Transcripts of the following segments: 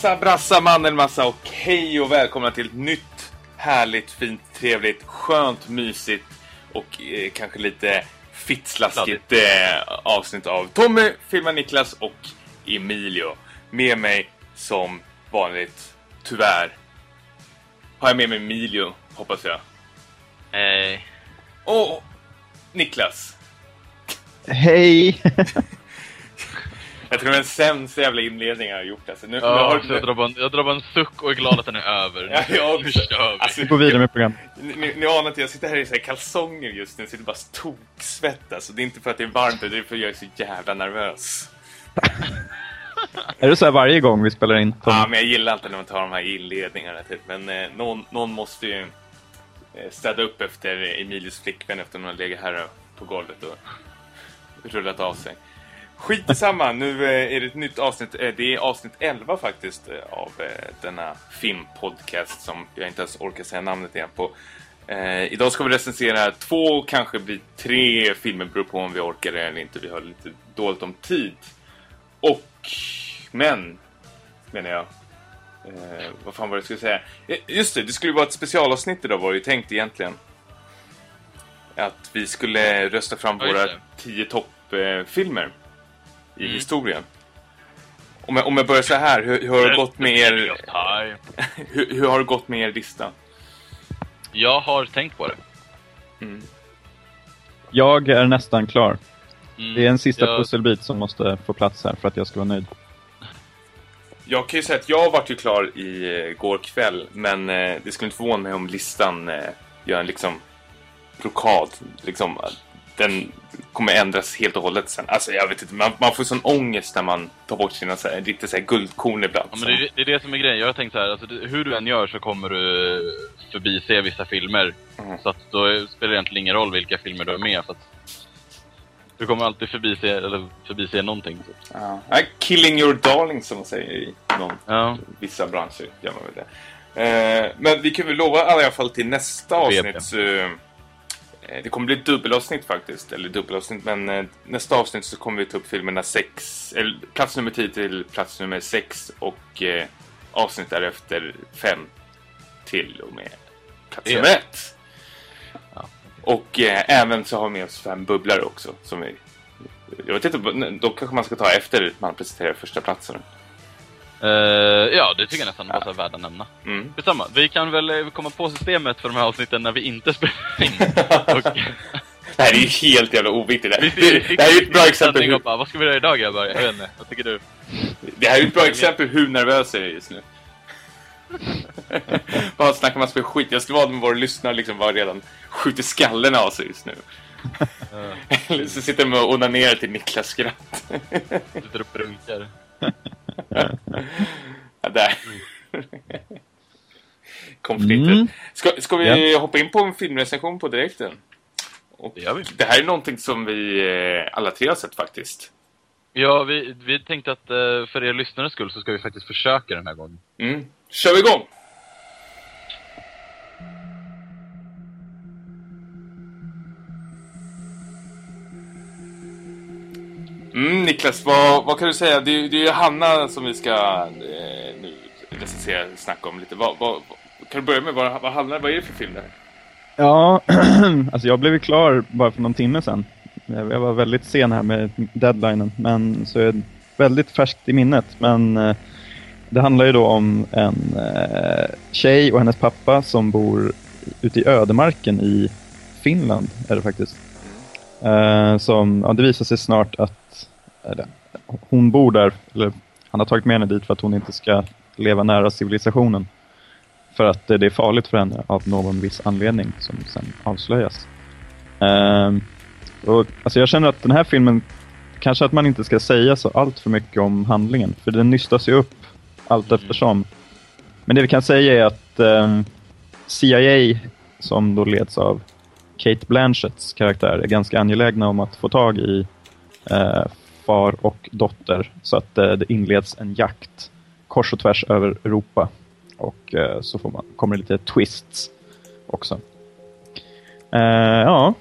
Sassa brassa mandelmassa och hej och välkomna till ett nytt härligt, fint, trevligt, skönt, mysigt och eh, kanske lite fittslaskigt eh, avsnitt av Tommy, Filma Niklas och Emilio. Med mig som vanligt, tyvärr, har jag med mig Emilio, hoppas jag. Eh, Och Niklas. Hej! Jag tror det är den sämsta jävla inledningen jag har gjort. Alltså, nu, nu ja, har så jag, drar bara en, jag drar bara en suck och är glad att den är över. Ja, jag nu också. kör vi. Alltså, Gå vidare med programmet. Ni, ni, ni anar inte, jag sitter här i så här kalsonger just nu, sitter bara toksvettas. Och det är inte för att det är varmt, det är för att jag är så jävla nervös. Är det så här varje gång vi spelar in? Tom? Ja, men jag gillar inte när man tar de här inledningarna typ. Men eh, någon, någon måste ju eh, städa upp efter Emilius flickvän efter hon har legat här på golvet och rullat av sig. Skit i samma, nu eh, är det ett nytt avsnitt. Eh, det är avsnitt 11 faktiskt eh, av denna filmpodcast som jag inte ens orkar säga namnet igen på. Eh, idag ska vi recensera två, kanske blir tre filmer, beror på om vi orkar det eller inte. Vi har lite dåligt om tid. Och, men, menar jag. Eh, vad fan var det jag skulle säga? Eh, Just det, det skulle vara ett specialavsnitt idag var det ju tänkt egentligen. Att vi skulle rösta fram Ja, våra tio toppfilmer i Mm. historien. Om jag, om jag börjar så här, hur, hur har det gått med er, hur, hur har det gått med er lista? Jag har tänkt på det. Mm. Jag är nästan klar. Mm, Det är en sista jag, pusselbit som måste få plats här för att jag ska vara nöjd. Jag kan ju säga att jag vart ju klar i eh, går kväll, men eh, det skulle inte förvåna mig om listan eh, gör en liksom blockad. Liksom, den kommer ändras helt och hållet sen. Alltså jag vet inte, man, man får sån ångest när man tar bort sina så här, lite så här guldkorn ibland. Ja, men det, är- det är det som är grejen. Jag har tänkt så här, alltså, hur du än gör så kommer du förbise vissa filmer. Mm. Så att då spelar det egentligen ingen roll vilka filmer du är med för att du kommer alltid förbise, eller förbise någonting. Så. Ja. Killing your darling som man säger i någon, Ja. vissa branscher. Gör man väl det. Eh, men vi kan väl lova i alla fall till nästa avsnitt. Eh, det kommer bli ett dubbelavsnitt faktiskt. Eller dubbelavsnitt, men eh, nästa avsnitt så kommer vi ta upp filmerna 6, eller plats nummer 10 till plats nummer 6 och eh, avsnitt därefter 5 till och med plats Ja. nummer 1. Ja. Och eh, även så har vi med oss fem bubblare också. Som vi, jag vet inte, då kanske man ska ta efter man presenterar första platsen. Eh, ja, det tycker jag nästan var så här värda att nämna. Mm. Vi kan väl eh, komma på systemet för de här avsnitten när vi inte spelar in. Och, Det här är ju helt jävla oviktigt. Det, här- det här är ju ett bra exempel. Hur, bara, vad ska vi göra idag? Bara, jag vet inte. Vad tycker du? det här är ju ett bra exempel hur nervös jag är just nu. Bara snackar man spela skit. Jag skulle vara med våra lyssnare liksom bara redan skjuter skallen av sig just nu. Eller så sitter de och onanerar till Niklas skratt. Sitter och brunkar. Ja, där. Konflikter. Mm. Ska, ska vi hoppa in på en filmrecension på direkten? Och Det gör vi. det här är någonting som vi eh, alla tre har sett faktiskt. Ja, vi, vi tänkte att eh, för er lyssnares skull så ska vi faktiskt försöka den här gången. Mm. Kör vi igång! Mm, Niklas, vad, vad kan du säga? Det, är- det är ju Hanna som vi ska eh, nu recensera, snacka om lite. Vad, vad, kan du börja med, vad, vad, handlar, vad är det för film det här? Ja, alltså jag blev klar bara för någon timme sedan. Jag var väldigt sen här med deadlinen, men så är väldigt färskt i minnet. Men eh, det handlar ju då om en eh, tjej och hennes pappa som bor ute i ödemarken i Finland, är det faktiskt. Eh, som, ja, det visar sig snart att hon bor där, eller han har tagit med henne dit för att hon inte ska leva nära civilisationen. För att det är farligt för henne av någon viss anledning som sen avslöjas. Ehm, och, alltså jag känner att den här filmen, kanske att man inte ska säga så allt för mycket om handlingen. För den nystas ju upp allt Mm. eftersom. Men det vi kan säga är att ehm, CIA, som då leds av Kate Blanchetts karaktär, är ganska angelägna om att få tag i eh, far och dotter. Så att eh, det inleds en jakt kors och tvärs över Europa. Och eh, så får man, kommer det lite twists också. Eh, ja,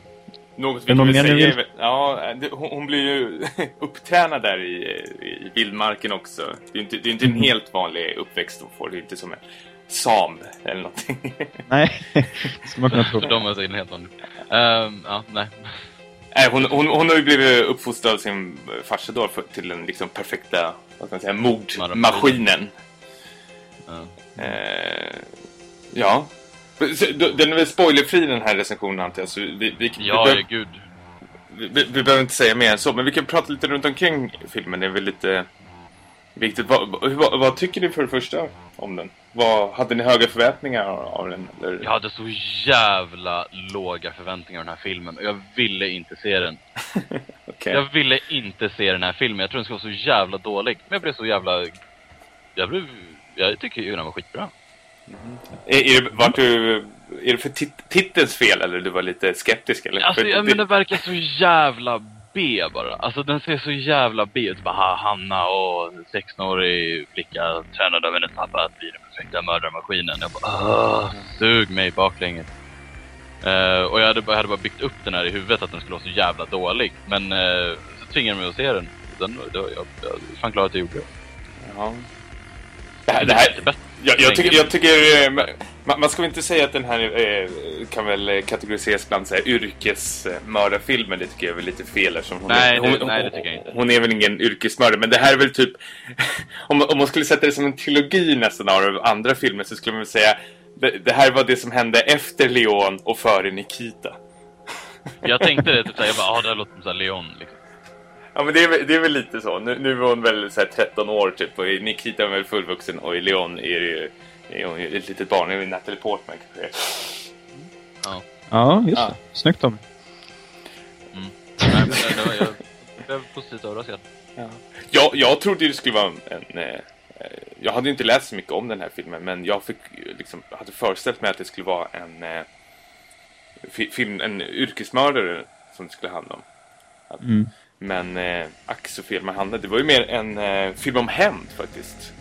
Något det vi kan säga vill? Ja, det, hon, blir ju upptränad där i, i vildmarken också. Det är inte, det är inte en helt vanlig uppväxt hon får. Det är inte som en sam eller någonting. Nej, det skulle man kunna tro. För de är säkert helt vanligt. Ehm, ja, nej. Nej, hon, hon, hon har ju blivit uppfostrad av sin farsa då till den liksom perfekta, vad ska man säga, mordmaskinen. Ja. Eh, ja. Den är väl spoilerfri den här recensionen antar jag. Så vi, vi, vi, Ja, ja, gud. vi, vi, vi behöver inte säga mer än så, men vi kan prata lite runt omkring filmen. Det är väl lite viktigt. Vad, vad, vad tycker ni för det första om den? Vad, hade ni höga förväntningar av den? Eller? Jag hade så jävla låga förväntningar av den här filmen och jag ville inte se den. Okej. Jag ville inte se den här filmen. Jag tror den skulle vara så jävla dålig. Men jag blev så jävla... Jag blev... Jag tycker ju den var skitbra. Är, är, det, vart du, är det för tit, titelns fel eller du var lite skeptisk? Eller? Alltså, jag, det- men den verkar så jävla B bara. Alltså den ser så jävla B ut. Bara, ha, Hanna och 16-årig flicka tränad av hennes pappa att bli den perfekta mördarmaskinen. Jag bara, "Åh, sug mig baklänges. Eh, och jag hade, bara, jag hade bara byggt upp den här i huvudet att den skulle vara så jävla dålig. Men uh, så tvingade de mig att se den. den då, jag, jag är fan glad att jag gjorde det. Ja. Det här, det här, Lite bättre. Jag, jag, tycker, jag tycker eh, man, man ska väl inte säga att den här eh, kan väl kategoriseras bland så här yrkesmördarfilmer. Det tycker jag är väl lite fel eftersom hon, Nej, är, det- hon, nej, det tycker jag inte. hon är väl ingen yrkesmördare. Men det här är väl typ... om, man- om man skulle sätta det som en trilogi nästan av andra filmer så skulle man väl säga det, det här var det som hände efter Leon och före Nikita. Jag tänkte det, typ såhär, jag bara, ah, det här låter som såhär Leon liksom. Ja men det är, väl- det är väl lite så. Nu, nu är hon väl så här 13 år typ och Nikita är väl fullvuxen och i Leon är det ju är hon ju ett litet barn. Det är Natalie Portman kanske. Ja. Ja, just Ja. det. Snyggt Tommy. Nej, men det, var, jag blev positivt överraskad. Jag, jag trodde det skulle vara en... eh, eh, jag hade inte läst så mycket om den här filmen men jag fick liksom, hade föreställt mig att det skulle vara en eh, fi, film, en yrkesmördare som det skulle handla om. Att, Mm. Men eh, ack så fel man hamnade. Det var ju mer en eh, film om hämnd faktiskt.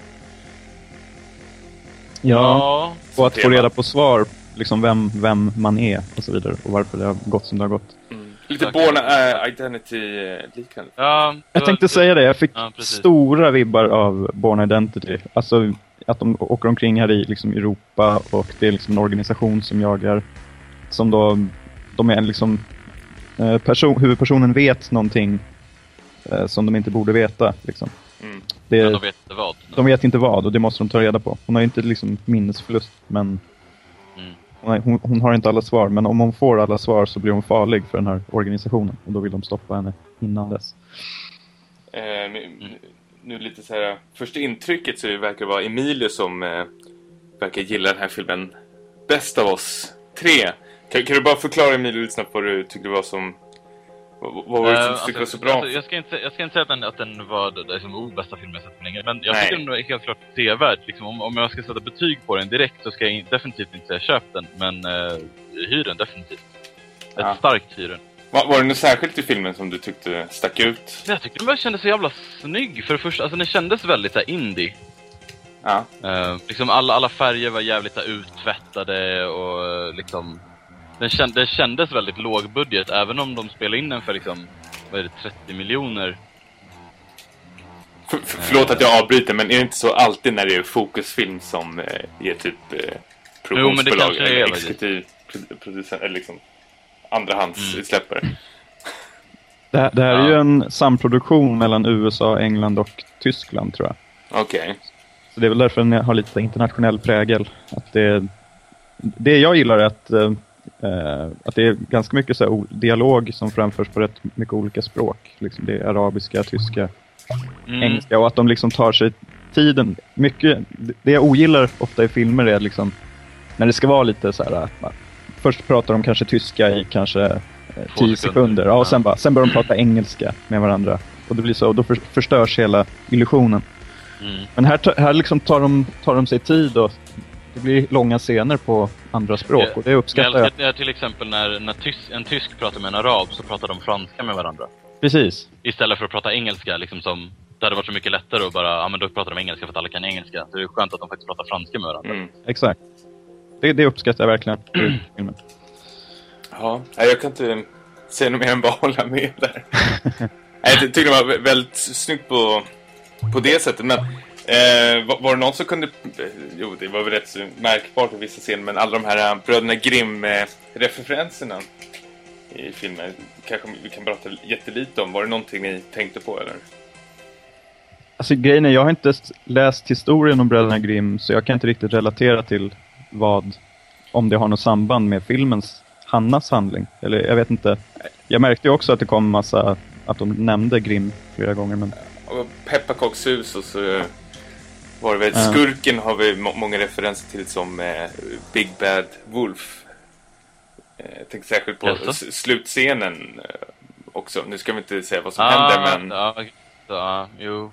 Ja, och att få reda på svar, liksom vem, vem man är och så vidare. Och varför det har gått som det har gått. Mm. Lite Tack. Born uh, Identity-liknande. Ja, det Jag tänkte det- säga det, jag fick Ja, stora vibbar av Born Identity. Alltså att de åker omkring här i liksom, Europa och det är liksom en organisation som jagar, som då, de är liksom, eh, person, huvudpersonen vet någonting eh, som de inte borde veta. Liksom. Mm. Det, Men de vet inte vad. de vet inte vad och det måste de ta reda på. Hon har inte liksom minnesförlust men Mm. hon, har- hon, hon har inte alla svar. Men om hon får alla svar så blir hon farlig för den här organisationen och då vill de stoppa henne innan dess. Eh, nu, nu lite så här, första intrycket så verkar det vara Emilio som eh, verkar gilla den här filmen bäst av oss tre. Kan, kan du bara förklara Emilio lite snabbt vad du tyckte var som... Vad, vad var det som du tyckte alltså, var så bra? Alltså, jag, ska inte, jag ska inte säga att den, att den var det, det är som oh, bästa filmen jag sett på länge. Men jag Nej. tycker den är helt klart sevärd. Liksom, om, om jag ska sätta betyg på den direkt så ska jag in, definitivt inte säga köp den. Men uh, hyr den definitivt. Ett Ja. starkt hyr den. Var, var det något särskilt i filmen som du tyckte stack ut? Jag tyckte den bara kändes så jävla snygg. För det första, alltså den kändes väldigt så här, indie. Ja. Eh, liksom alla, alla färger var jävligt så här, uttvättade och liksom... Den, känd, den kändes väldigt lågbudget, även om de spelade in den för liksom, vad är det, 30 miljoner. För, för, förlåt att jag avbryter, men är det inte så alltid när det är fokusfilm som eh, ger typ eh, det produktionsbolag kanske är eller exekutiv produ- producent, eller liksom andrahandssläppare? Det här, det här är ju Ja. en samproduktion mellan USA, England och Tyskland tror jag. Okej. Så det är väl därför den har lite internationell prägel. Att det, det jag gillar är att, eh, eh, att det är ganska mycket så här, dialog som framförs på rätt mycket olika språk. Liksom det är arabiska, tyska, Mm. engelska och att de liksom tar sig tiden. Mycket, det jag ogillar ofta i filmer är liksom när det ska vara lite så här först pratar de kanske tyska i kanske eh, Två 10 sekunder. sekunder. Ja, och sen, bara, sen börjar de prata engelska med varandra. Och det blir så, och då för, förstörs hela illusionen. Mm. Men här, här liksom tar, de, tar de sig tid och det blir långa scener på andra språk och det Jag uppskattar jag. älskar till exempel när, när tys, en tysk pratar med en arab så pratar de franska med varandra. Precis. Istället för att prata engelska, liksom som... Det hade varit så mycket lättare att bara, ja men då pratar de engelska för att alla kan engelska. Så det är skönt att de faktiskt pratar franska med varandra. Mm. Exakt. Det, det uppskattar jag verkligen i filmen. Ja, jag kan inte... säga något mer än bara hålla med där. Jag tyckte det var väldigt snyggt på, på det sättet. Men eh, var, var det någon som kunde... eh, Jo, det var väl rätt så märkbart i vissa scener. Men alla de här eh, Bröderna Grimm-referenserna i filmen. Kanske vi kan prata jättelite om. Var det någonting ni tänkte på eller? Alltså grejen är, jag har inte läst historien om Bröderna Grimm så jag kan inte riktigt relatera till vad, om det har något samband med filmens, Hannas handling. Eller jag vet inte. Jag märkte ju också att det kom massa, att de nämnde Grimm flera gånger men Pepparkakshus och så var det väl Ja. Skurken har vi må- många referenser till som eh, Big Bad Wolf. Eh, jag tänkte särskilt på slutscenen eh, också. Nu ska vi inte säga vad som händer men Ja, ja, jo.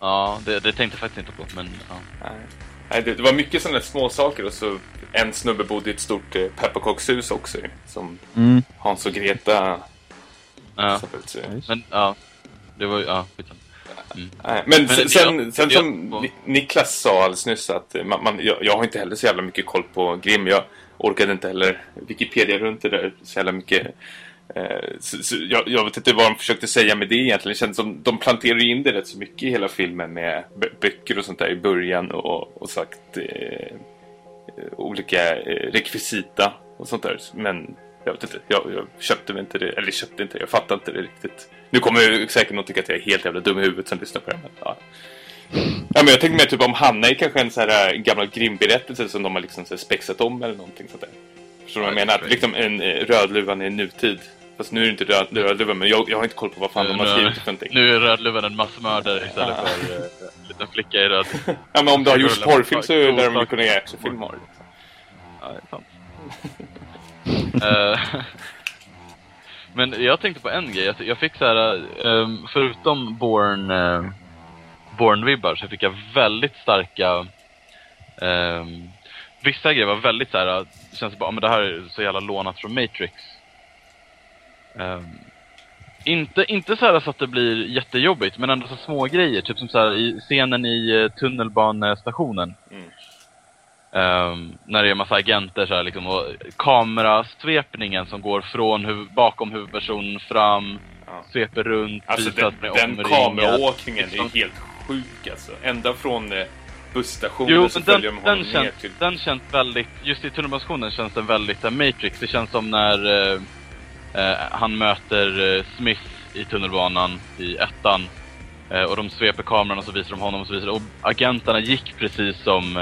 Ja, det, det tänkte jag faktiskt inte på, men ja. nej. Nej, det, det var mycket sådana små saker och så en snubbe bodde i ett stort eh, pepparkakshus också som mm. Hans och Greta ja. så- Men ja, det var ju, ja, Nej, men, Men sen, sen, sen som Ni- Niklas sa alldeles nyss att eh, man, man, jag, jag har inte heller så jävla mycket koll på Grimm. Jag orkade inte heller Wikipedia runt det där så jävla mycket. Eh, så, så jag, jag vet inte vad de försökte säga med det egentligen. Det känns som de planterar in det rätt så mycket i hela filmen med bö- böcker och sånt där i början och, och sagt eh, olika eh, rekvisita och sånt där. Men jag vet inte, jag, jag köpte inte det, eller köpte inte det, jag fattar inte det riktigt. Nu kommer säkert någon tycka att jag är helt jävla dum i huvudet som lyssnar på det. Men, ja. ja, men jag tänker mer typ om Hanna är kanske en så här äh, gammal Grimm-berättelse som de har liksom så spexat om eller någonting sånt där. Förstår du vad jag Ja, menar? det Att liksom en eh, Rödluvan i nutid. Fast nu är det inte röd, Rödluvan, men jag, jag har inte koll på vad fan de har Nu- skrivit för någonting. Nu är Rödluvan en massmördare istället Ja. för eh, en liten flicka i röd. Ja, men om det har Rullar- porrfilm så lär de ju Orsak- kunna göra actionfilm av det. Ja, det är sant. Men jag tänkte på en grej. Jag- fick så här, ehm, förutom Born, uh, Born-vibbar så fick jag väldigt starka... Um, vissa grejer var väldigt så här, eh, känns bara, ah, men det här är så jävla lånat från Matrix. Um, inte, inte så här så att det blir jättejobbigt, men ändå så små grejer Typ som så här i scenen i eh, tunnelbanestationen. Mm. Ehm, när det är massa agenter så här, liksom, och kamerasvepningen som går från huv- bakom huvudpersonen fram, Ja. sveper runt, Alltså den, är den kameraåkningen är Liksom. helt sjuk alltså. Ända från eh, busstationen Jo, så men den, följer de honom den, ner känns, till... den känns väldigt, just i tunnelbanestationen känns den väldigt uh, Matrix. Det känns som när eh, eh, han möter Smith i tunnelbanan i ettan. Och de sveper kameran och så visar de honom och så visar de. Och agenterna gick precis som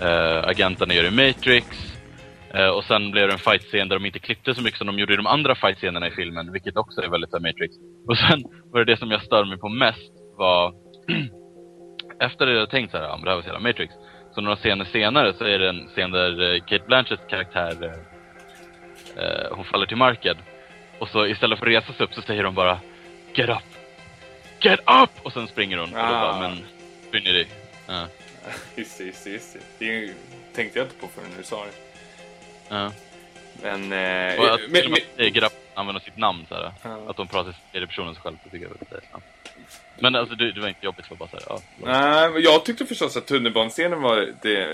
eh, agenterna gör i Matrix. Eh, och sen blev det en fight-scen där de inte klippte så mycket som de gjorde i de andra fight-scenerna i filmen, vilket också är väldigt här Matrix. Och sen var det det som jag stör mig på mest var efter det jag tänkt så här, ja men det här var så jävla Matrix. Så några scener senare så är det en scen där eh, Kate Blanchetts karaktär, eh, eh, hon faller till marken. Och så istället för att resa sig upp så säger de bara Get up! Get up! Och sen springer hon. Och då Ah. bara, men springer det. Ja. Just det, just det, just det. Det tänkte jag inte på förrän du sa det. Ja. Men... Eh, Och att men, till men, Get up använder sitt namn så här. Ja. Att de pratar tredje personen själv, det tycker jag var lite, ja. Men alltså det, det var inte jobbigt, var bara så här, ja. Nej, men jag tyckte förstås att tunnelbanescenen var det...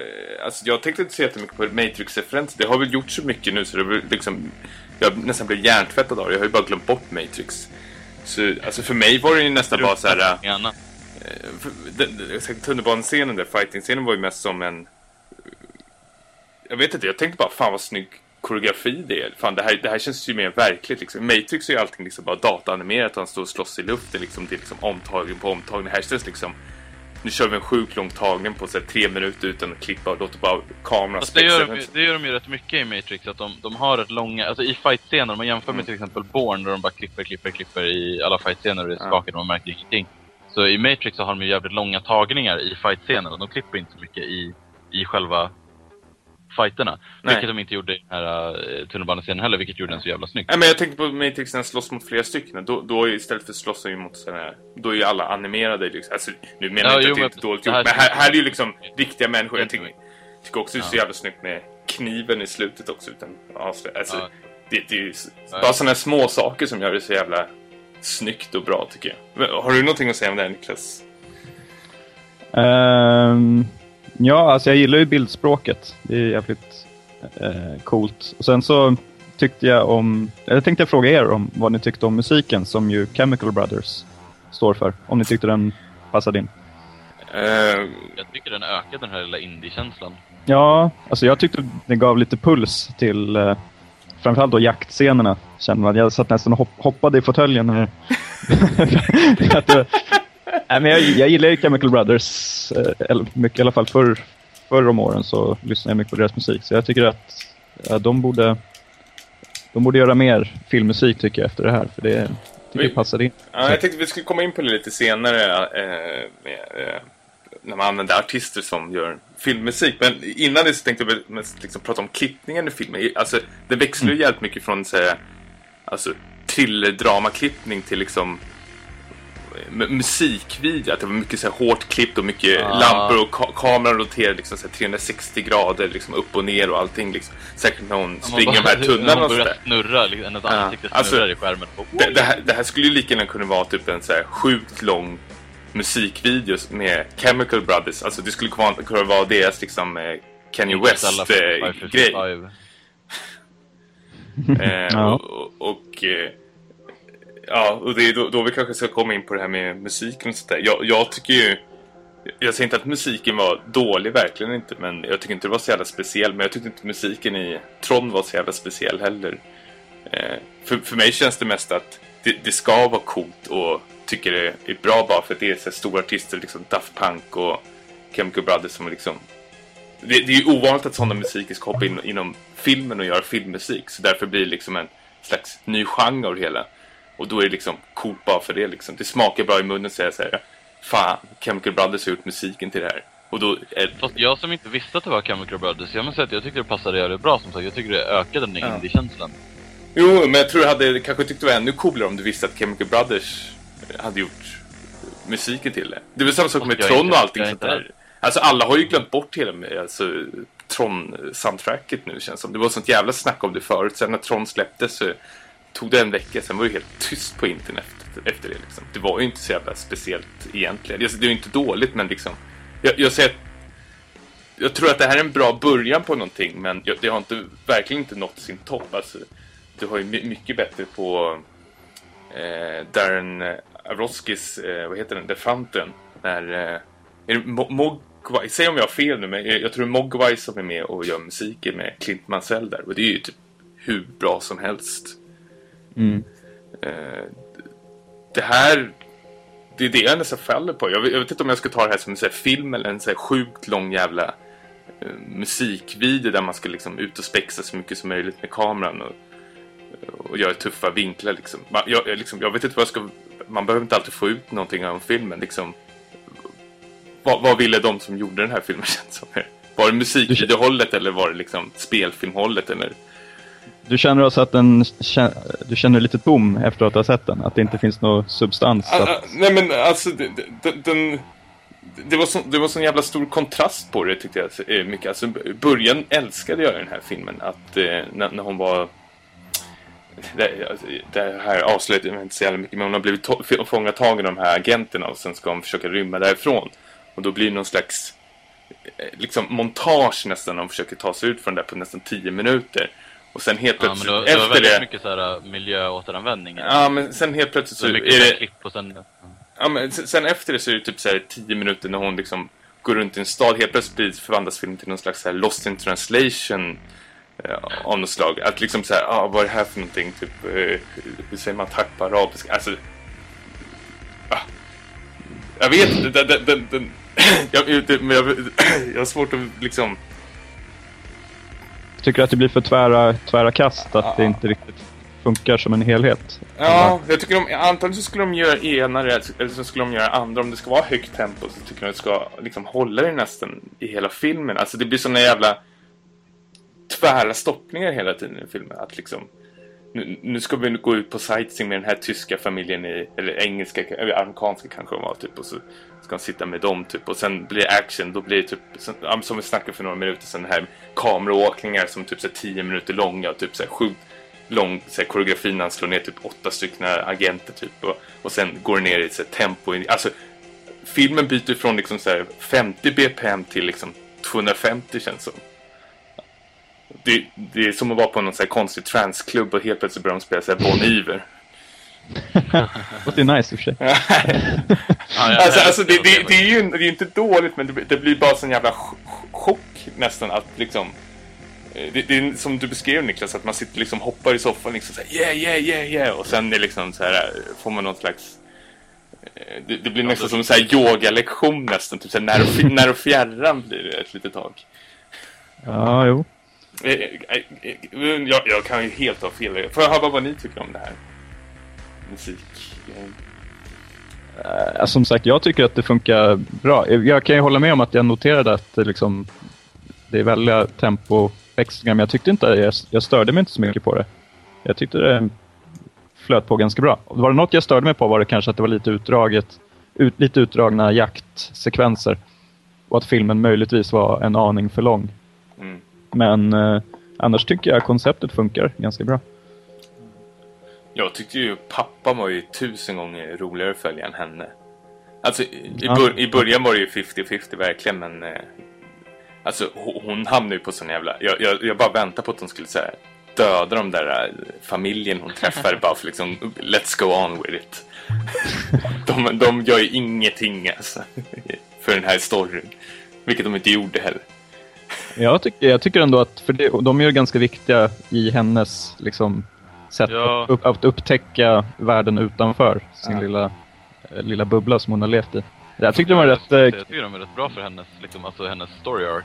Alltså jag tänkte inte så jättemycket på Matrix-referenser. Det har väl gjort så mycket nu så det liksom... Jag nästan blev hjärntvättad av det. Jag har ju bara glömt bort Matrix. Så alltså för mig var det ju nästan bara så här... Någonting Tunnelbanescenen där, fighting-scenen var ju mest som en... Jag vet inte, jag tänkte bara fan vad snygg koreografi det är. Fan, det här, det här känns ju mer verkligt liksom. Matrix är ju allting liksom bara dataanimerat. Han står och slåss i luften liksom. Det är liksom omtagning på omtagning. Här känns liksom... Nu kör vi en sjukt lång tagning på så här, tre minuter utan att klippa och låter bara kameran Alltså, det, gör de, det gör de ju rätt mycket i Matrix, att de, de har rätt långa, alltså i fight-scener, om man jämför Mm. med till exempel Born, där de bara klipper, klipper, klipper i alla fight-scener och det Ja. skakar och man märker ingenting. Så i Matrix så har de ju jävligt långa tagningar i fight-scener och de klipper inte så mycket i, i själva fighterna. Nej. Vilket de inte gjorde i den här uh, tunnelbanescenen heller, vilket gjorde den så jävla snygg. Nej, men jag tänkte på Matrix när slåss mot flera stycken. Då, då är istället för att slåss ju mot sådana här... Då är ju alla animerade liksom. Alltså, nu menar Ja, jag inte jo, att det är men dåligt gjort. Men här, här är ju liksom riktiga människor. Jag tycker, tycker också det är så jävla snyggt med kniven i slutet också. Utan. Alltså, Ja. det, det är ju bara sådana här små saker som gör det så jävla snyggt och bra tycker jag. Har du någonting att säga om det här Niklas? Ehm, ja, alltså jag gillar ju bildspråket. Det är jävligt eh, coolt. Och sen så, tyckte jag om... Jag tänkte jag fråga er om vad ni tyckte om musiken som ju Chemical Brothers står för. Om ni tyckte den passade in. Eh, Jag tycker den ökar den här lilla indie-känslan. Ja, alltså jag tyckte det gav lite puls till eh, framförallt då jaktscenerna. Kände man. Jag satt nästan och hopp, hoppade i fåtöljen. här. Att Nej, men jag, jag gillar ju Chemical Brothers. Eller mycket, I alla fall förr, förr om åren så lyssnade jag mycket på deras musik. Så jag tycker att ja, de borde de borde göra mer filmmusik tycker jag efter det här. För det Vi- jag passade in. Ja, jag tänkte vi skulle komma in på det lite senare. Eh, med, eh, när man använder artister som gör filmmusik. Men innan det så tänkte jag mest liksom prata om klippningen i filmen. Alltså, det växlar ju jävligt mycket från så här, alltså, thriller-dramaklippning till liksom m- musikvideo. Att det var mycket så här hårt klippt och mycket Ah. lampor och ka- kameran roterar liksom så här 360 grader liksom upp och ner och allting. Liksom. Säkert när hon springer man de här tunnlarna och sådär. snurra, liksom, hennes Ja, ansikte alltså- snurrar i skärmen. Det, det, här, det här skulle ju lika gärna kunna vara typ en så här sjukt lång musikvideo med Chemical Brothers. Alltså det skulle kunna kunna vara deras liksom eh, Kanye West-grej. 555. Eh, Ja. och, och, eh, ja, och det är då, då vi kanske ska komma in på det här med musiken och sånt där. Jag, jag tycker ju... Jag säger inte att musiken var dålig, verkligen inte. Men jag tycker inte det var så jävla speciell. Men jag tyckte inte musiken i Tron var så jävla speciell heller. Eh, för, för mig känns det mest att det, det ska vara coolt och tycker det är bra bara för att det är så stora artister, liksom Daft Punk och Chemical Brothers som liksom det, det är ju ovanligt att sådana musiker ska hoppa in inom filmen och göra filmmusik. Så därför blir det liksom en slags ny genre det hela. Och då är det liksom coolt bara för det liksom. Det smakar bra i munnen säger jag så här. Fan, Chemical Brothers har gjort musiken till det här. Och då är Fast jag som inte visste att det var Chemical Brothers, jag måste säga att jag tycker det passade jävligt bra som sagt. Jag tycker det ökade den Ja. indie-känslan. Jo, men jag tror jag hade kanske tyckt det var ännu coolare om du visste att Chemical Brothers hade gjort musiken till det. Det är väl samma sak med Tron och allting sånt där. Alltså alla har ju glömt bort hela alltså, Tron-soundtracket nu känns som. Det var sånt jävla snack om det förut. Sen när Tron släpptes så tog det en vecka, sen var det helt tyst på internet efter, det. Liksom. Det var ju inte så jävla speciellt egentligen. Det det är ju inte dåligt men liksom. Jag, jag säger att jag tror att det här är en bra början på någonting men det har inte, verkligen inte nått sin topp. Alltså, du har ju my- mycket bättre på eh, Darren eh, Aronofskys, eh, vad heter den, Defanten. När, eh, är Mogwai, säg om jag har fel nu, men jag, jag tror Mogwai som är med och gör musiken med Clint Mansell där. Och det är ju typ hur bra som helst. Mm. Eh, det här, det är det jag nästan faller på. Jag vet, jag vet inte om jag ska ta det här som en här film eller en så här sjukt lång jävla eh, musikvideo där man ska liksom ut och spexa så mycket som möjligt med kameran och, och göra tuffa vinklar liksom. Man, jag, liksom. jag vet inte vad jag ska... Man behöver inte alltid få ut någonting av filmen liksom. Vad, vad ville de som gjorde den här filmen känns som? Var det musikvideohållet eller var det liksom spelfilmhållet eller? Du känner alltså att den, du känner lite tom efter att ha sett den? Att det inte finns någon substans? Ah, Att, ah, nej men alltså det, det, den... Det var, så, det var sån jävla stor kontrast på det tyckte jag. eh, Mycket. Alltså, början älskade jag den här filmen. Att eh, när, när hon var... Det, det här avslöjade jag inte så jävla mycket. Men hon har blivit to- fångatagen av de här agenterna. Och sen ska hon försöka rymma därifrån. Och då blir det någon slags... eh, Liksom montage nästan. När hon försöker ta sig ut från det där på nästan 10 minuter. Och sen helt Ja, men plötsligt det, var- det var efter väldigt det... mycket så här miljöåteranvändning. Ja, men sen helt plötsligt så mycket är det... klipp och sen... Ja, men sen efter det så är det typ så här 10 minuter när hon liksom går runt i en stad. Helt plötsligt förvandlas filmen till någon slags så här lost in translation eh, av något slag. Att liksom så här, ah, vad är det här för någonting? Typ, eh, hur säger man tack på arabiska? Alltså, ah, jag vet inte. Den, den, den, jag, det, men jag, jag har svårt att liksom... tycker du att det blir för tvära, tvära kast? Att det inte riktigt funkar som en helhet? Ja, jag tycker de, antagligen så skulle de göra ena eller så skulle de göra andra. Om det ska vara högt tempo så tycker jag att det ska liksom hålla det nästan i hela filmen. Alltså det blir såna jävla tvära stoppningar hela tiden i filmen. Att liksom, nu, nu ska vi gå ut på sightseeing med den här tyska familjen i, eller engelska, eller amerikanska kanske de var typ. Och så ska de sitta med dem typ. Och sen blir det action, då blir det typ, som, vi snackade för några minuter sedan, här kameraåkningar som typ så här, tio minuter långa och typ så här, sjukt lång så här, koreografi när han slår ner typ åtta stycken agenter typ. Och, och sen går det ner i så här, tempo. Alltså, filmen byter från liksom så här 50 bpm till liksom 250 känns som. Det, det är som att vara på någon så här konstig transklubb och helt plötsligt börjar de spela så här Bon Iver. Det är nice i och för sig. Ja, Alltså, alltså det, det, det är ju det är inte dåligt men det, det blir bara sån jävla ch- ch- chock nästan att liksom eh, det, det är som du beskrev Niklas, att man sitter liksom hoppar i soffan liksom såhär yeah, yeah, yeah, yeah och sen är liksom så här eh, får man någon slags eh, det, det blir nästan det- som en så här yogalektion nästan, typ så här när, och, när och fjärran blir det ett litet tag. Ja, jo. Eh, eh, eh, Jag, jag kan ju helt ha fel. Får jag höra vad ni tycker om det här? Musik. Som sagt, jag tycker att det funkar bra. Jag kan ju hålla med om att jag noterade att det, liksom, det är väldiga tempoväxlingar, men jag tyckte inte, jag, jag störde mig inte så mycket på det. Jag tyckte det flöt på ganska bra. Var det något jag störde mig på var det kanske att det var lite utdraget, ut, lite utdragna jaktsekvenser. Och att filmen möjligtvis var en aning för lång. Mm. Men eh, annars tycker jag konceptet funkar ganska bra. Jag tyckte ju pappan var ju tusen gånger roligare att följa än henne. Alltså i, Ja. bör, i början var det ju 50-50 verkligen men eh, Alltså ho- hon hamnade ju på sån jävla Jag, jag, jag bara väntade på att hon skulle säga Döda de där eh, familjen hon träffade bara för liksom Let's go on with it de, de gör ju ingenting alltså För den här storyn Vilket de inte gjorde heller Jag tycker, jag tycker ändå att, för det, de är ju ganska viktiga i hennes liksom, sätt Ja. att, upp, att upptäcka världen utanför sin Ja. lilla, eh, lilla bubbla som hon har levt i. Jag tyckte det var Jag rätt... skulle eh, Jag tycker de är rätt bra för hennes, liksom, alltså hennes story arc.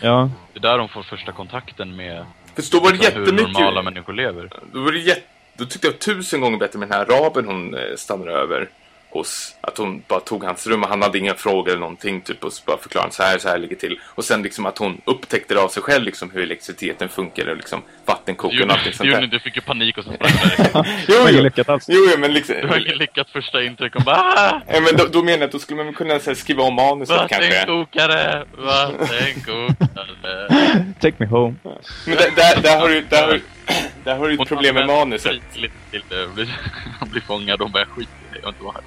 Ja, Det är där de får första kontakten med För då var det liksom, hur normala människor lever. Då, var det jätte, då tyckte jag tusen gånger bättre med den här araben hon eh, stannade över hos. Att hon bara tog hans rum och han hade inga frågor eller någonting. Typ, och så bara förklarade så här, så här ligger till. Och sen liksom att hon upptäckte det av sig själv liksom hur elektriciteten funkar och liksom vattenkokaren och allting sånt där. du fick ju panik och så sprang. Jo, det var jo, lyckat alls. jo, jo, men liksom... Du har inget lyckat första intryck och bara ah! Ja, men då, då menar jag att då skulle man kunna så här, skriva om manuset kanske. Vattenkokare, vattenkokare. Take me home. Men där, där, där har du, där har du, där har du ett problem med manuset. till det. Blir- Han blir fångad och börjar skita i det och inte vara här.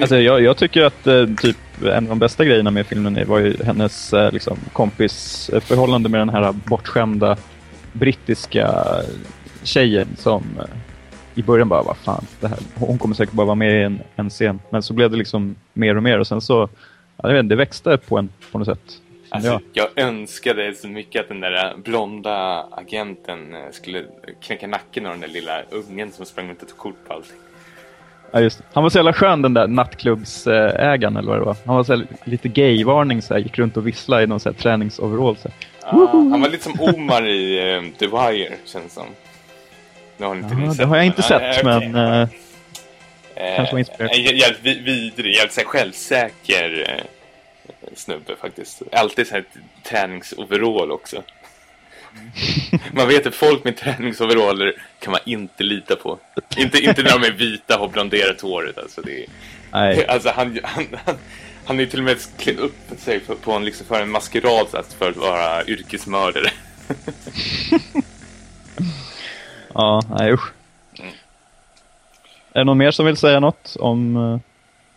Alltså, jag, jag tycker att eh, typ en av de bästa grejerna med filmen var ju hennes eh, liksom, kompis eh, med den här bortskämda brittiska tjejen som eh, i början bara, vad fan, det här, hon kommer säkert bara vara med i en, en scen. Men så blev det liksom mer och mer och sen så, ja, jag vet, inte, det växte på, en, på något sätt. Alltså, Ja. Jag önskade så mycket att den där blonda agenten eh, skulle knäcka nacken av den där lilla ungen som sprang runt och tog kort på allting. Ja, just. Han var så jävla skön den där nattklubbsägaren eller vad det var. Han var så här, lite gay-varning så här, gick runt och visslade i någon så här, träningsoverall. Så här. Ah, han var lite som Omar i eh, The Wire, känns som. Det har, inte Ja, det har jag inte sett, ah, men... eh, Eh, kanske var inspirerad. eh, Jävligt vi- vidrig, jävligt självsäker eh, snubbe faktiskt. Alltid så här träningsoverall också. Man vet att folk med träningsoveraller kan man inte lita på. Inte, inte när de är vita och har blonderat håret. Alltså, det är, nej. alltså han, han, han, han ju till och med klätt upp sig för, på en, liksom, för en maskerad så att- för att vara yrkesmördare. Ja, nej usch. Mm. Är det någon mer som vill säga något om uh,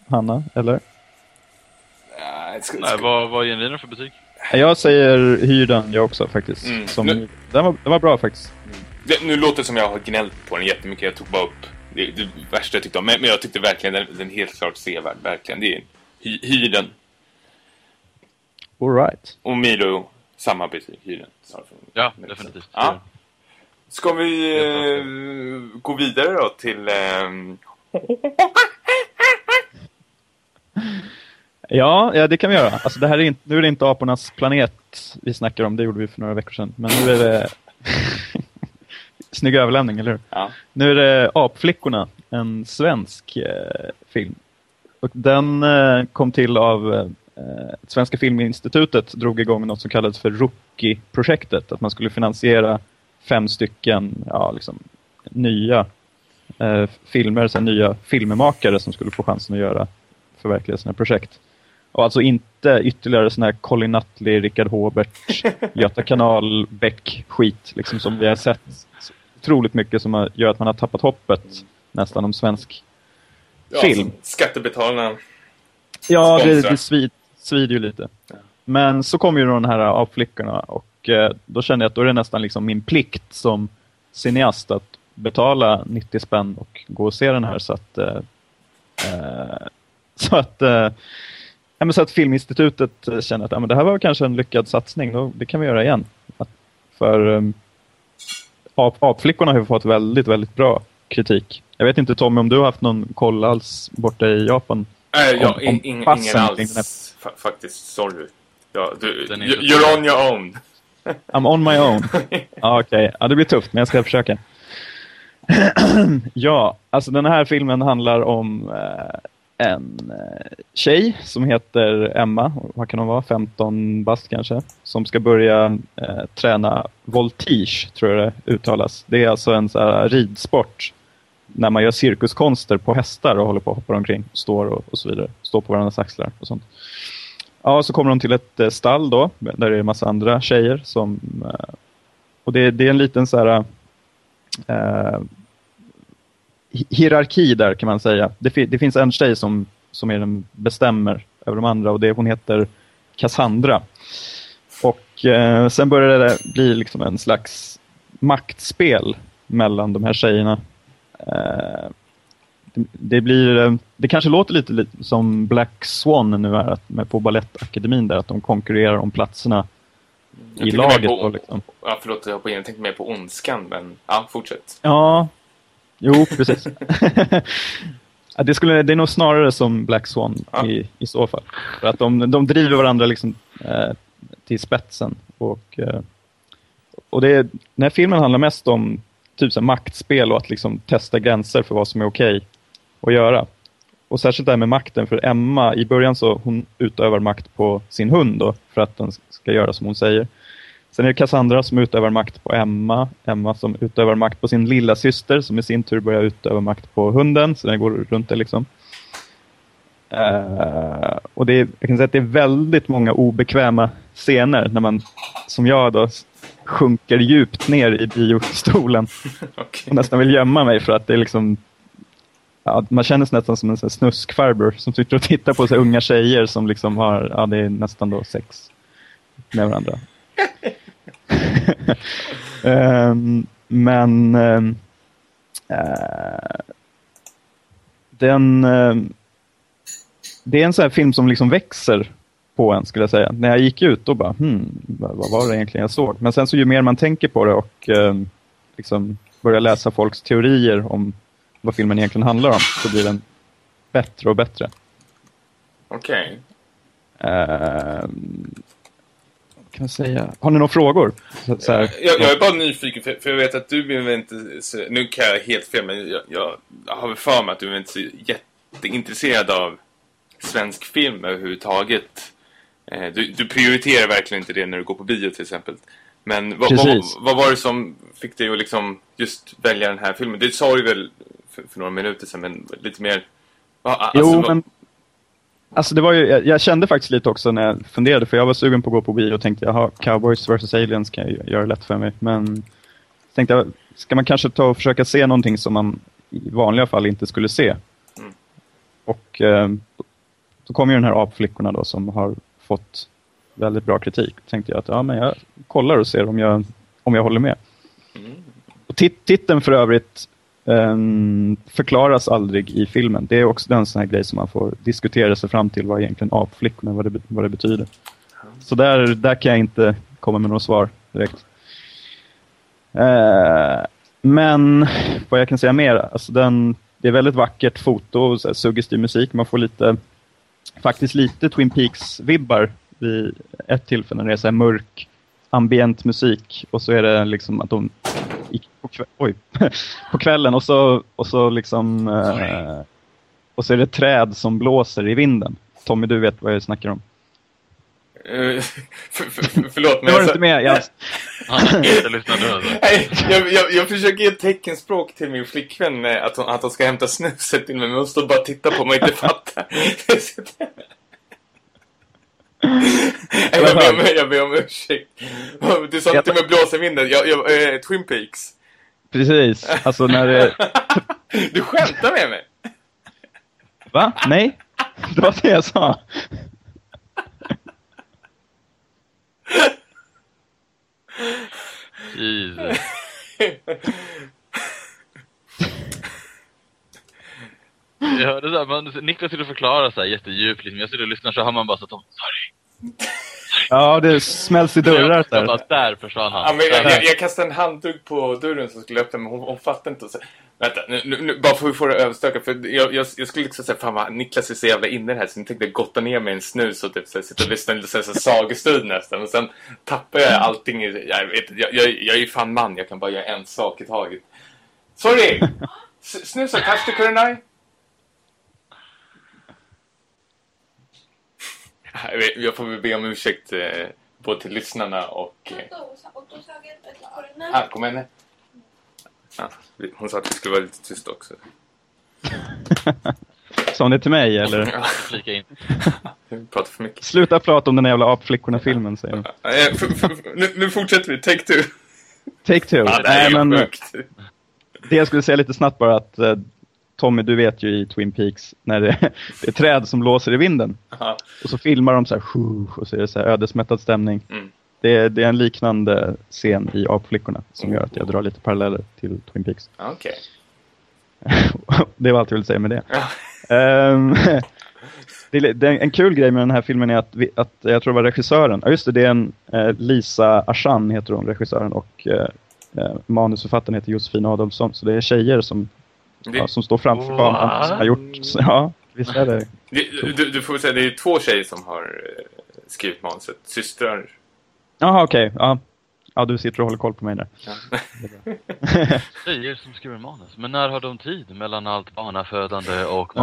Hanna, eller? Ja, ska- Nej, ska- vad, vad ger ni den för betyg? Jag säger hyr den jag också faktiskt. Mm. Som, Nu- den, var, den var bra faktiskt. Det, nu låter det som jag har gnällt på den jättemycket. Jag tog bara upp det, det värsta jag tyckte om. Men, men jag tyckte verkligen den, den helt klart sevärd. Verkligen. Det är hy, hyr den. All right. Och Milo, samma betyg. Hyr den. Ja, definitivt. Ja. Ska vi eh, gå vidare då till... ehm, Ja, ja, det kan vi göra. Alltså, det här är inte, nu är det inte apornas planet vi snackar om, det gjorde vi för några veckor sedan. Men nu är det... Snygg överlämning, eller hur? ja. Nu är det Apflickorna, en svensk eh, film. Och den eh, kom till av eh, Svenska Filminstitutet drog igång något som kallades för Rookie-projektet. Att man skulle finansiera fem stycken ja, liksom, nya eh, filmer, så nya filmmakare som skulle få chansen att göra förverkliga sina projekt. Och alltså inte ytterligare sån här Colin Nutley, Richard Håbert, Göta kanal, Beck skit liksom som vi har sett otroligt mycket som gör att man har tappat hoppet nästan om svensk ja Film. så Skattebetalarna. Ja, det, Sponsra. det svid, svider ju lite. Men så kom ju den här Apflickorna och Och eh, då kände jag att då är det nästan liksom min plikt som cineast att betala 90 spänn och gå och se den här så att eh, eh, så att eh, ja, men så att Filminstitutet eh, känner att ja, men det här var kanske en lyckad satsning, då, det kan vi göra igen. För um, apflickorna har ju fått väldigt, väldigt bra kritik. Jag vet inte Tommy om du har haft någon koll alls borta i Japan? Äh, ja, Om- om in, ingen kring den här- alls fa- faktiskt. Sorry. Ja, du, you're on your own. I'm on my own. Ja, Okej, ja, det blir tufft, men jag ska försöka. ja, alltså den här filmen handlar om eh, en eh, tjej som heter Emma, vad kan hon vara, 15 bast kanske, som ska börja eh, träna voltige, tror jag det uttalas. Det är alltså en så här, ridsport när man gör cirkuskonster på hästar och håller på att hoppa omkring, står och, och så vidare, står på varandras axlar och sånt. Ja, så kommer de till ett eh, stall då, där det är en massa andra tjejer som... eh, Och det, det är en liten så här... Eh, hi- hierarki där kan man säga. Det, fi- det finns en tjej som, som är den bestämmer över de andra och det, hon heter Cassandra. Och eh, sen börjar det bli liksom en slags maktspel mellan de här tjejerna. Eh, det, det blir, eh, det kanske låter lite, lite som Black Swan nu är att- med på Balettakademin där, att de konkurrerar om platserna i laget. På, Då, liksom. ja, förlåt, jag in. Jag tänkte mer på ondskan, men ja, fortsätt. Ja, jo precis. ja, det, skulle, det är nog snarare som Black Swan Ja. i, i så fall. För att de, de driver varandra liksom, eh, till spetsen. Och, eh, och det, den här filmen handlar mest om typ så maktspel och att liksom, testa gränser för vad som är okej att göra. Och särskilt det här med makten, för Emma i början så hon utövar makt på sin hund då, för att den ska göra som hon säger. Sen är det Cassandra som utövar makt på Emma. Emma som utövar makt på sin lilla syster som i sin tur börjar utöva makt på hunden. Så den går runt det liksom. Eh, och det är, jag kan säga att det är väldigt många obekväma scener när man, som jag då, sjunker djupt ner i biostolen Okej. och nästan vill gömma mig för att det är liksom Ja, man känner sig nästan som en snuskfarbror som sitter och tittar på så unga tjejer som liksom har, ja det är nästan då sex med varandra. Ehm, men ehm, eh, den ehm, det är en sån här film som liksom växer på en skulle jag säga. När jag gick ut då bara, hmm, vad, var det egentligen jag såg? Men sen så ju mer man tänker på det och ehm, liksom börjar läsa folks teorier om vad filmen egentligen handlar om så blir den bättre och bättre. Okej. Ehm, vad kan säga? Har ni några frågor? Så, så Jag, jag är bara nyfiken, för, för jag vet att du väl inte... Nu kan jag helt fel, men jag, jag har väl för mig att du är inte så jätteintresserad av svensk film överhuvudtaget. Eh, du, du prioriterar verkligen inte det när du går på bio till exempel. Men vad, vad, vad var det som fick dig att liksom just välja den här filmen? Det sa du väl för, för några minuter sedan, men lite mer... Alltså, Jo, vad- men Alltså det var ju, jag, jag kände faktiskt lite också när jag funderade, för jag var sugen på att gå på bio och tänkte jaha, Cowboys vs Aliens kan jag göra lätt för mig. Men tänkte jag, ska man kanske ta och försöka se någonting som man i vanliga fall inte skulle se? Mm. Och eh, så kom ju den här apflickorna då som har fått väldigt bra kritik. Tänkte jag att ja, men jag kollar och ser om jag, om jag håller med. Mm. Och tit titeln för övrigt Ehm, förklaras aldrig i filmen. Det är också den sån här grej som man får diskutera sig fram till vad egentligen apflickorna vad det, vad det betyder. Så där, där kan jag inte komma med några svar direkt. Ehm, men vad jag kan säga mer, alltså den, det är väldigt vackert foto och här suggestiv musik. Man får lite, faktiskt lite Twin Peaks-vibbar vid ett tillfälle när det är så här mörk ambient musik och så är det liksom att de i- på, kväll, oj, på kvällen och så, och så liksom eh, och så är det träd som blåser i vinden. Tommy, du vet vad jag snackar om. Eh, för, för, för, förlåt, men var jag, inte med? Jag, Han har inte lyssnat alltså. Nej, jag, jag, jag försöker ge teckenspråk till min flickvän att hon, att hon ska hämta snuset till mig, men hon står bara och tittar på mig och inte fattar. Jag, ber om, jag ber om ursäkt. Du sa till mig blåsa vinden. Jag, jag, eh, Twin Peaks. precis, alltså när det... Du skämtar med mig? Va? Nej? Det var det jag sa. Jesus. Jag hörde så här, man, Niklas sitter och förklarar så här jättedjupt, liksom. jag sitter och lyssnar så hör man bara så att de, sorry. Ja, det smälls i dörrar där. bara, där försvann han. Ja, men jag, jag, jag kastade en handduk på dörren som skulle öppna, men hon, hon fattade inte. Och så, vänta, nu, nu, nu, bara för att få det överstökat. För jag, jag, jag skulle liksom säga, fan vad Niklas är så jävla inne här. Så jag tänkte gotta ner mig en snus och typ, så här, sitta och lyssna lite så så nästan. Och sen tappar jag allting. I, jag, vet, jag, jag, jag är ju fan man, jag kan bara göra en sak i taget. Sorry! Snusa, kanske kurenai? Jag vet- Jag får väl be om ursäkt eh, både till lyssnarna och... Eh, här, kom henne. Ja, hon sa att vi skulle vara lite tysta också. Sa hon det till mig, eller? Flika in. pratar för mycket. Sluta prata om den jävla apflickorna-filmen, säger hon. Eh, nu, nu fortsätter vi, take two. Take two. Ja, det Nej, men sjukt. det jag skulle säga lite snabbt bara att eh, Tommy, du vet ju i Twin Peaks när det, det är träd som blåser i vinden. Ja. Och så filmar de så här, och så är det så här ödesmättad stämning. Mm. Det, är- det är en liknande scen i Apflickorna som gör att jag drar lite paralleller till Twin Peaks. Okej. det var allt jag ville säga med det. Ehm, det, det en kul grej med den här filmen är att, vi, att jag tror det var regissören, ja just det, det är en eh, Lisa Ashan heter hon, regissören och eh, eh, manusförfattaren heter Josefin Adolfsson. Så det är tjejer som, Det, som står framför kameran som har gjort, ja, visst är det. det, du, du får säga, det är två tjejer som har eh, skrivit manuset. Systrar. Jaha, okej, ja. Ja, du sitter och håller koll på mig där. Ja. Tjejer som skriver manus. Men när har de tid mellan allt barnafödande och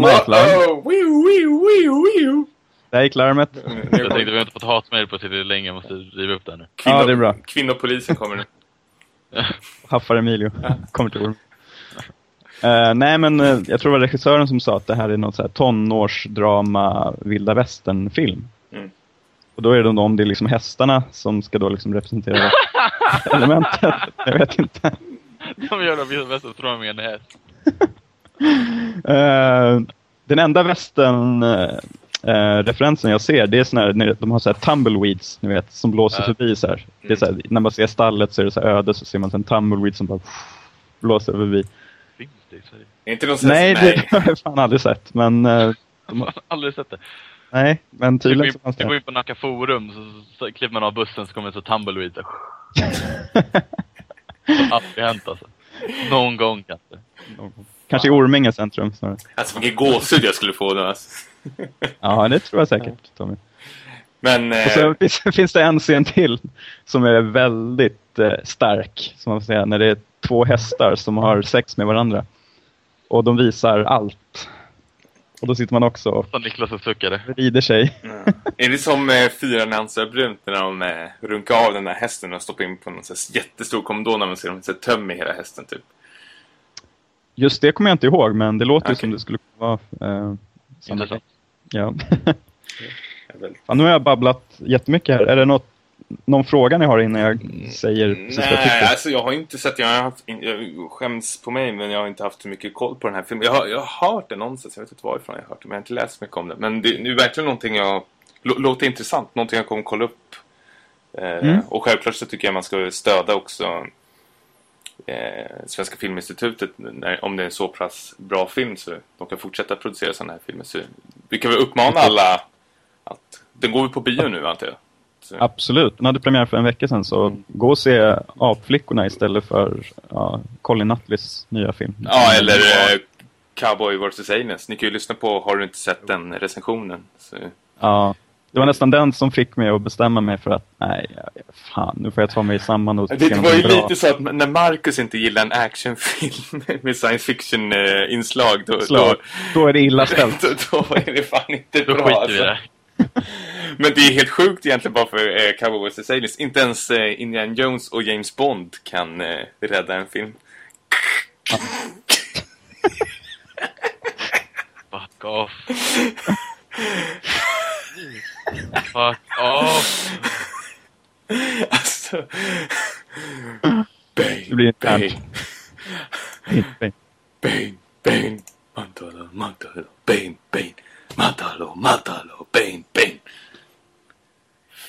matlag? Wiu, wiu, wiu, wiu. Där gick larmet. Jag tänkte vi har inte fått hatmejl på tillräckligt länge, jag måste riva upp det nu. Kvinno, Ja, det är bra. Kvinnopolisen kommer nu. Haffar Emilio. Kommer till ord. Eh, nej, men eh, jag tror det var regissören som sa att det här är något så här tonårsdrama, vilda västern-film. Mm. Och då är det om det är liksom hästarna som ska då liksom representera elementet. Jag vet inte. De gör de tror jag med en häst. Eh, den enda västern eh, referensen jag ser, det är sån här, när de har så här tumbleweeds, ni vet, som blåser Ja. förbi så här. Det är så här. När man ser stallet så är det så öde, så ser man en tumbleweed som bara blåser förbi. Det i Sverige? Inte någon här- Nej, det har jag fan aldrig sett, men eh, Jag har aldrig sett det. nej, men tydligen så fanns du går det. in på Nacka Forum, så, så klipper man av bussen så kommer det så tumbleweed. Det har aldrig hänt alltså. Någon gång kanske. Kanske i Orminge centrum snarare. Alltså vilken gåshud jag skulle få nu alltså. Ja, det tror jag säkert, Tommy. Men... Och Eh, så finns, finns det en scen till som är väldigt eh, stark, som man får säga, när det är två hästar som har sex med varandra. Och de visar allt. Och då sitter man också och Så Niklas och suckade. vrider sig. ja. Är det som eh, fyra nyanser brunt när de eh, runkar av den där hästen och stoppar in på någon sån jättestor kondom när man ser dem så här töm i hela hästen typ? Just det kommer jag inte ihåg, men det låter Okej. som det skulle vara. Eh, samma Intressant. ja. Ja, nu har jag babblat jättemycket här. Är det något, någon fråga ni har innan jag säger precis vad jag Nej, tycker? alltså jag har inte sett, jag har haft, jag skäms på mig men jag har inte haft så mycket koll på den här filmen. Jag har, jag har hört den någonstans, jag vet inte varifrån jag har hört det, men jag har inte läst mycket om det. Men det, det är verkligen någonting jag, lå- låter intressant, någonting jag kommer kolla upp. Eh, Mm. Och självklart så tycker jag man ska stödja också eh, Svenska Filminstitutet när, om det är en så pass bra film så de kan fortsätta producera sådana här filmer. Så vi kan väl uppmana alla att, den går ju på bio nu antar jag. Så, Absolut, den hade premiär för en vecka sedan så Mm. gå och se Apflickorna istället för ja, Colin Nutleys nya film. Ja, eller eh, Cowboy vs. Aliens. Ni kan ju lyssna på Har du inte sett den recensionen? Så, Ja, det var nästan den som fick mig att bestämma mig för att nej, fan, nu får jag ta mig samman och det, var ju bra. lite så att när Marcus inte gillar en actionfilm med science fiction-inslag då, då, Slag. Då är det illa ställt. då, då är det fan inte Då bra. skiter vi. Alltså. Men det är helt sjukt egentligen bara för eh, Cowboy vs. Aliens. Inte ens eh, Indiana Jones och James Bond kan eh, rädda en film. Fuck off. Fuck off. Alltså... Det Bane, blir Bane, internt. Bane, Bane, Mantalo, Mantalo, Bane, Bane, Mantalo, Mantalo, Bane, Bane.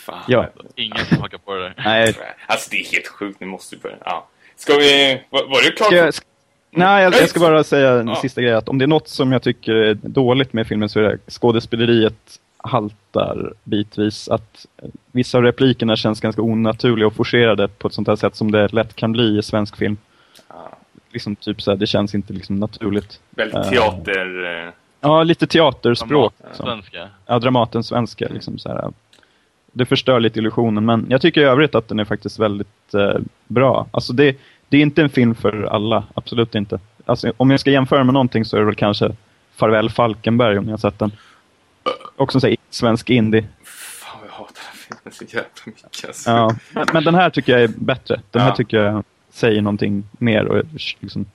Fan. Ja. Ingen som hakar på det där. Nej, Alltså det är helt sjukt, nu måste vi börja. Ja. Ska vi... Var, var det klart? Ska jag, sk- nej, jag, jag ska bara säga en Ja. sista grej. Att om det är något som jag tycker är dåligt med filmen så är det skådespeleriet haltar bitvis. Att vissa av replikerna känns ganska onaturliga och forcerade på ett sånt här sätt som det lätt kan bli i svensk film. Ja. Liksom typ så här, det känns inte liksom naturligt. Väldigt Eh. teater... eh, Ja, lite teaterspråk. Dramat- Liksom. Svenska. Ja, Dramaten svenska. Liksom så här. Det förstör lite illusionen, men jag tycker i övrigt att den är faktiskt väldigt eh, bra. Alltså det, det är inte en film för alla, absolut inte. Alltså, om jag ska jämföra med någonting så är det väl kanske Farväl Falkenberg om ni har sett den. Också så här, svensk indie. Fan, jag hatar den filmen så jävla mycket. Alltså. Ja. Men, men den här tycker jag är bättre. Den här Ja. tycker jag säger någonting mer. Och, liksom.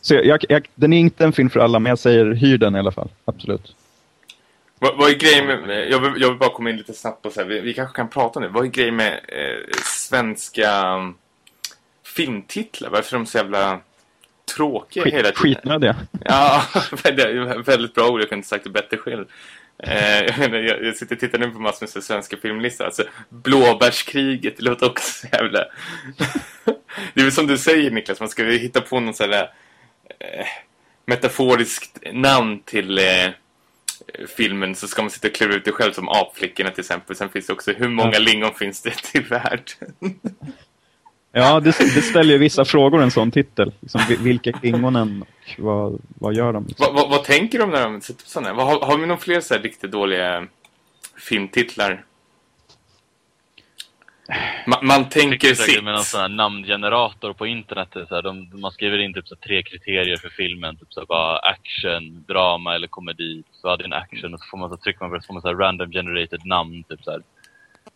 Så jag, jag, den är inte en film för alla, men jag säger hyr den i alla fall. Absolut. Vad, vad är grejen med... Jag vill, jag vill bara komma in lite snabbt på så här. Vi, vi kanske kan prata nu. Vad är grejen med eh, svenska um, filmtitlar? Varför är de så jävla tråkiga hela Skit, tiden? skitnödiga. Ja, väldigt, väldigt bra ord. Jag kunde inte sagt det bättre själv. Eh, jag, menar, jag, jag sitter och tittar nu på massor med svenska filmlistor. Alltså, Blåbärskriget, det låter också så jävla... det är väl som du säger Niklas, man ska ju hitta på någon sån här eh, metaforiskt namn till eh, filmen så ska man sitta och klura ut det själv som apflickorna till exempel. Sen finns det också hur många Ja. lingon finns det till världen? Ja, det, det ställer ju vissa frågor en sån titel. Liksom, vi- vilka klingonen och vad, vad gör de? Liksom? vad, vad, vad tänker de när de sätter på sådana? Har, har vi några fler så här riktigt dåliga filmtitlar? Ma, man tänker sitt. med någon sån här namngenerator på internet. Så här, de, man skriver in typ så här, tre kriterier för filmen. Typ så här, bara action, drama eller komedi. Så hade en action och så får man så trycker man på det så får man så här, random generated namn. Typ så här,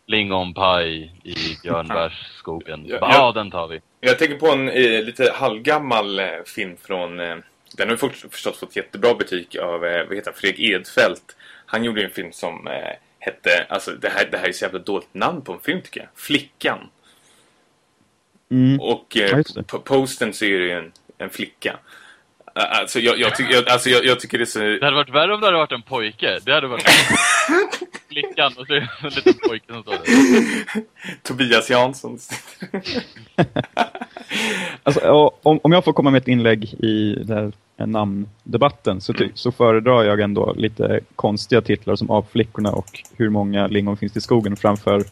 lingonpaj i björnbärsskogen. Ja, Bara, ja. Ja, den tar vi. Jag tänker på en eh, lite halvgammal eh, film från... Eh, den har förstås fått jättebra betyg av eh, vad heter han, Fredrik Edfeldt. Han gjorde en film som eh, hette... Alltså det här, det här är så jävla dåligt namn på en film tycker jag. Flickan. Mm. Och eh, Ja, på posten så är det ju en, en flicka. Alltså jag, jag, tycker- jag, alltså jag, jag tycker det är så... Det hade varit värre om det hade varit en pojke. Det hade varit flickan och så en liten pojke som står där. Tobias Jansson. Alltså, om, om jag får komma med ett inlägg i den här eh, namndebatten så, ty- så föredrar jag ändå lite konstiga titlar som Apflickorna och Hur många lingon finns det i skogen framför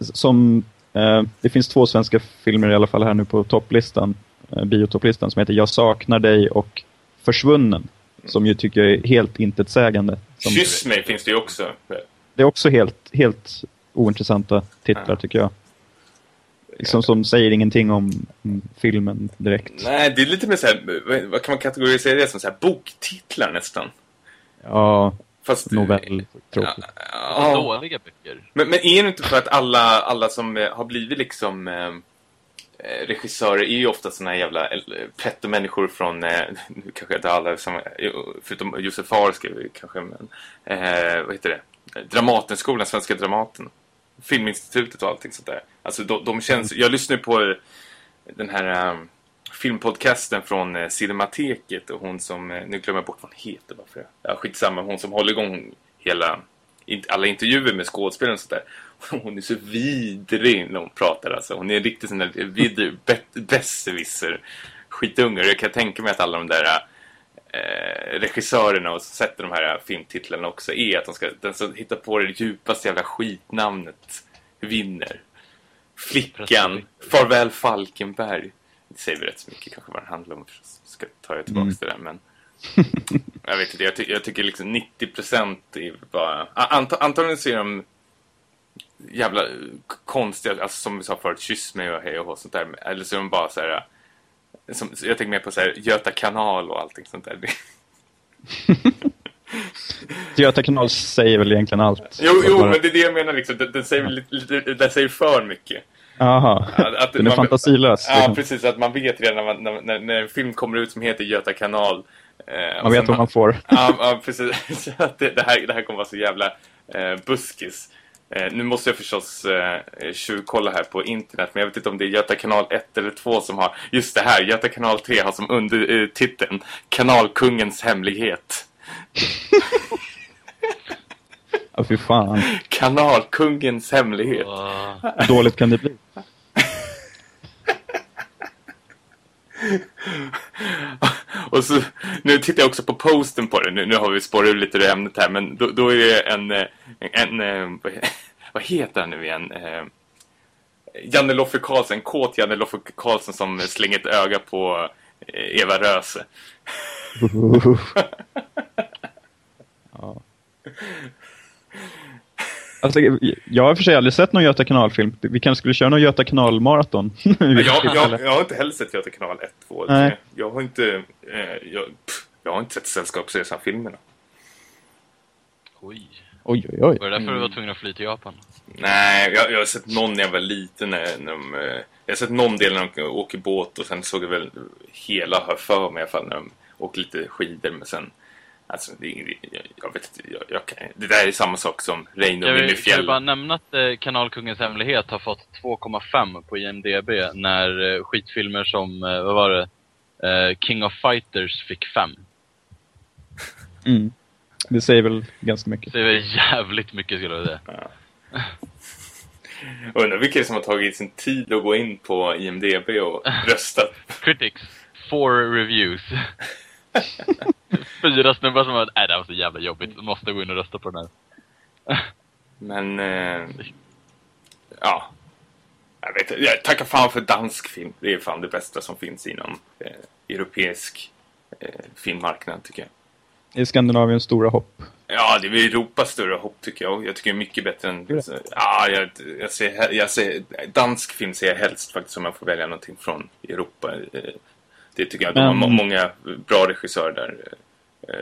som eh, det finns två svenska filmer i alla fall här nu på topplistan, eh, biotopplistan som heter Jag saknar dig och Försvunnen som ju tycker jag är helt intetsägande. Som, Kyss mig finns det ju också. det är också helt, helt ointressanta titlar Ja. tycker jag. Liksom som säger ingenting om, filmen direkt. Nej, det är lite mer så här, vad- kan man kategorisera det som? Så här, boktitlar nästan. Ja, Fast... novell. Tråkigt. Ja. Dåliga böcker. Men, men är det inte för att alla, alla som eh, har blivit liksom eh, Eh, regissörer är ju ofta såna här jävla eh, pretto-människor från, eh, nu kanske inte alla förutom Josef Fares kanske, men eh, vad heter det? Dramatenskolan, Svenska Dramaten. Filminstitutet och allting sånt där. Alltså de, de känns, jag lyssnar ju på den här um, filmpodcasten från uh, Cinemateket och hon som, uh, nu glömmer jag bort vad hon heter varför jag. Ja, skitsamma, hon som håller igång hela, in- alla intervjuer med skådespelare och sånt där. Hon är så vidrig när hon pratar alltså. Hon är en riktig sån där vidrig besserwisser skitungar. Jag kan tänka mig att alla de där eh, regissörerna och som sätter de här filmtitlarna också är att de ska, den som hittar på det djupaste jävla skitnamnet vinner. Flickan, Farväl Falkenberg. Det säger väl rätt så mycket kanske vad det handlar om. Ska ta jag tillbaka Mm. det där men. jag vet inte, jag, ty jag tycker liksom 90% är bara... a- Anta antagligen så är de jävla konstiga, alltså som vi sa förut, kyss mig och hej och hå, sånt där. Eller så är de bara så här... Som, jag tänker mer på så här, Göta kanal och allting sånt där. Göta kanal säger väl egentligen allt. Jo, jo, men det är det jag menar liksom. Den, den, säger, lite, lite, den säger för mycket. Jaha, den är man- fantasilös. Ja, liksom. precis. Att man vet redan när, man, när, när, en film kommer ut som heter Göta kanal. Eh, och Man vet vad man får. Ja, ja precis. Att det, det, här, det här kommer vara så jävla eh, buskis. Eh, nu måste jag förstås eh, tjuvkolla här på internet, men jag vet inte om det är Göta kanal 1 eller 2 som har just det här. Göta kanal 3 har som undertiteln eh, titeln Kanalkungens hemlighet. Ja, fy fan. Kanalkungens hemlighet. Åh. Hur dåligt kan det bli? Och så, nu tittar jag också på posten på det. Nu, nu har vi spårat ur lite i ämnet här. Men då, då är det en, eh, en, en vad he- vad heter han nu igen? Eh, Janne Loffe Karlsson, kåt Janne Loffe Karlsson som slänger ett öga på eh, Eva Röse. ja. Alltså, jag har för sig aldrig sett någon Göta kanalfilm. Vi kanske skulle köra någon Göta kanalmaraton. Jag, jag, jag har inte heller sett Göta kanal 1, 2 Nej. 3. Jag har inte, eh, jag, pff, jag har inte sett Sällskapsresan-filmerna. Oj. Oj, oj, oj. Var det därför du var tvungen att fly till Japan? Nej, jag, jag har sett någon när jag var liten. När, när de, eh, jag har sett någon del när de åker båt och sen såg jag väl hela jag för mig i alla fall när de åker lite skidor. Men sen, alltså, det, är- jag, jag vet inte, jag, jag kan, det där är samma sak som Reino Jag vill, jag vill bara nämna att eh, Kanalkungens hemlighet har fått 2,5 på IMDB när eh, skitfilmer som, eh, vad var det? Eh, King of Fighters fick 5. Mm. Det säger väl ganska mycket. Det är jävligt mycket skulle jag säga. Jag undrar vilka som har tagit sin tid att gå in på IMDB och rösta. Critics, four reviews. Fyra snubbar som var nej det här var så jävla jobbigt, måste gå in och rösta på den här. Men, eh, ja. Jag vet jag tackar fan för dansk film. Det är fan det bästa som finns inom eh, europeisk eh, filmmarknad tycker jag. Är Skandinaviens stora hopp. Ja, det är Europas större hopp tycker jag. Jag tycker det är mycket bättre än... Ja, jag, jag, ser, jag ser... Dansk film ser jag helst faktiskt om jag får välja någonting från Europa. Eh, Det tycker jag. De har många bra regissörer där.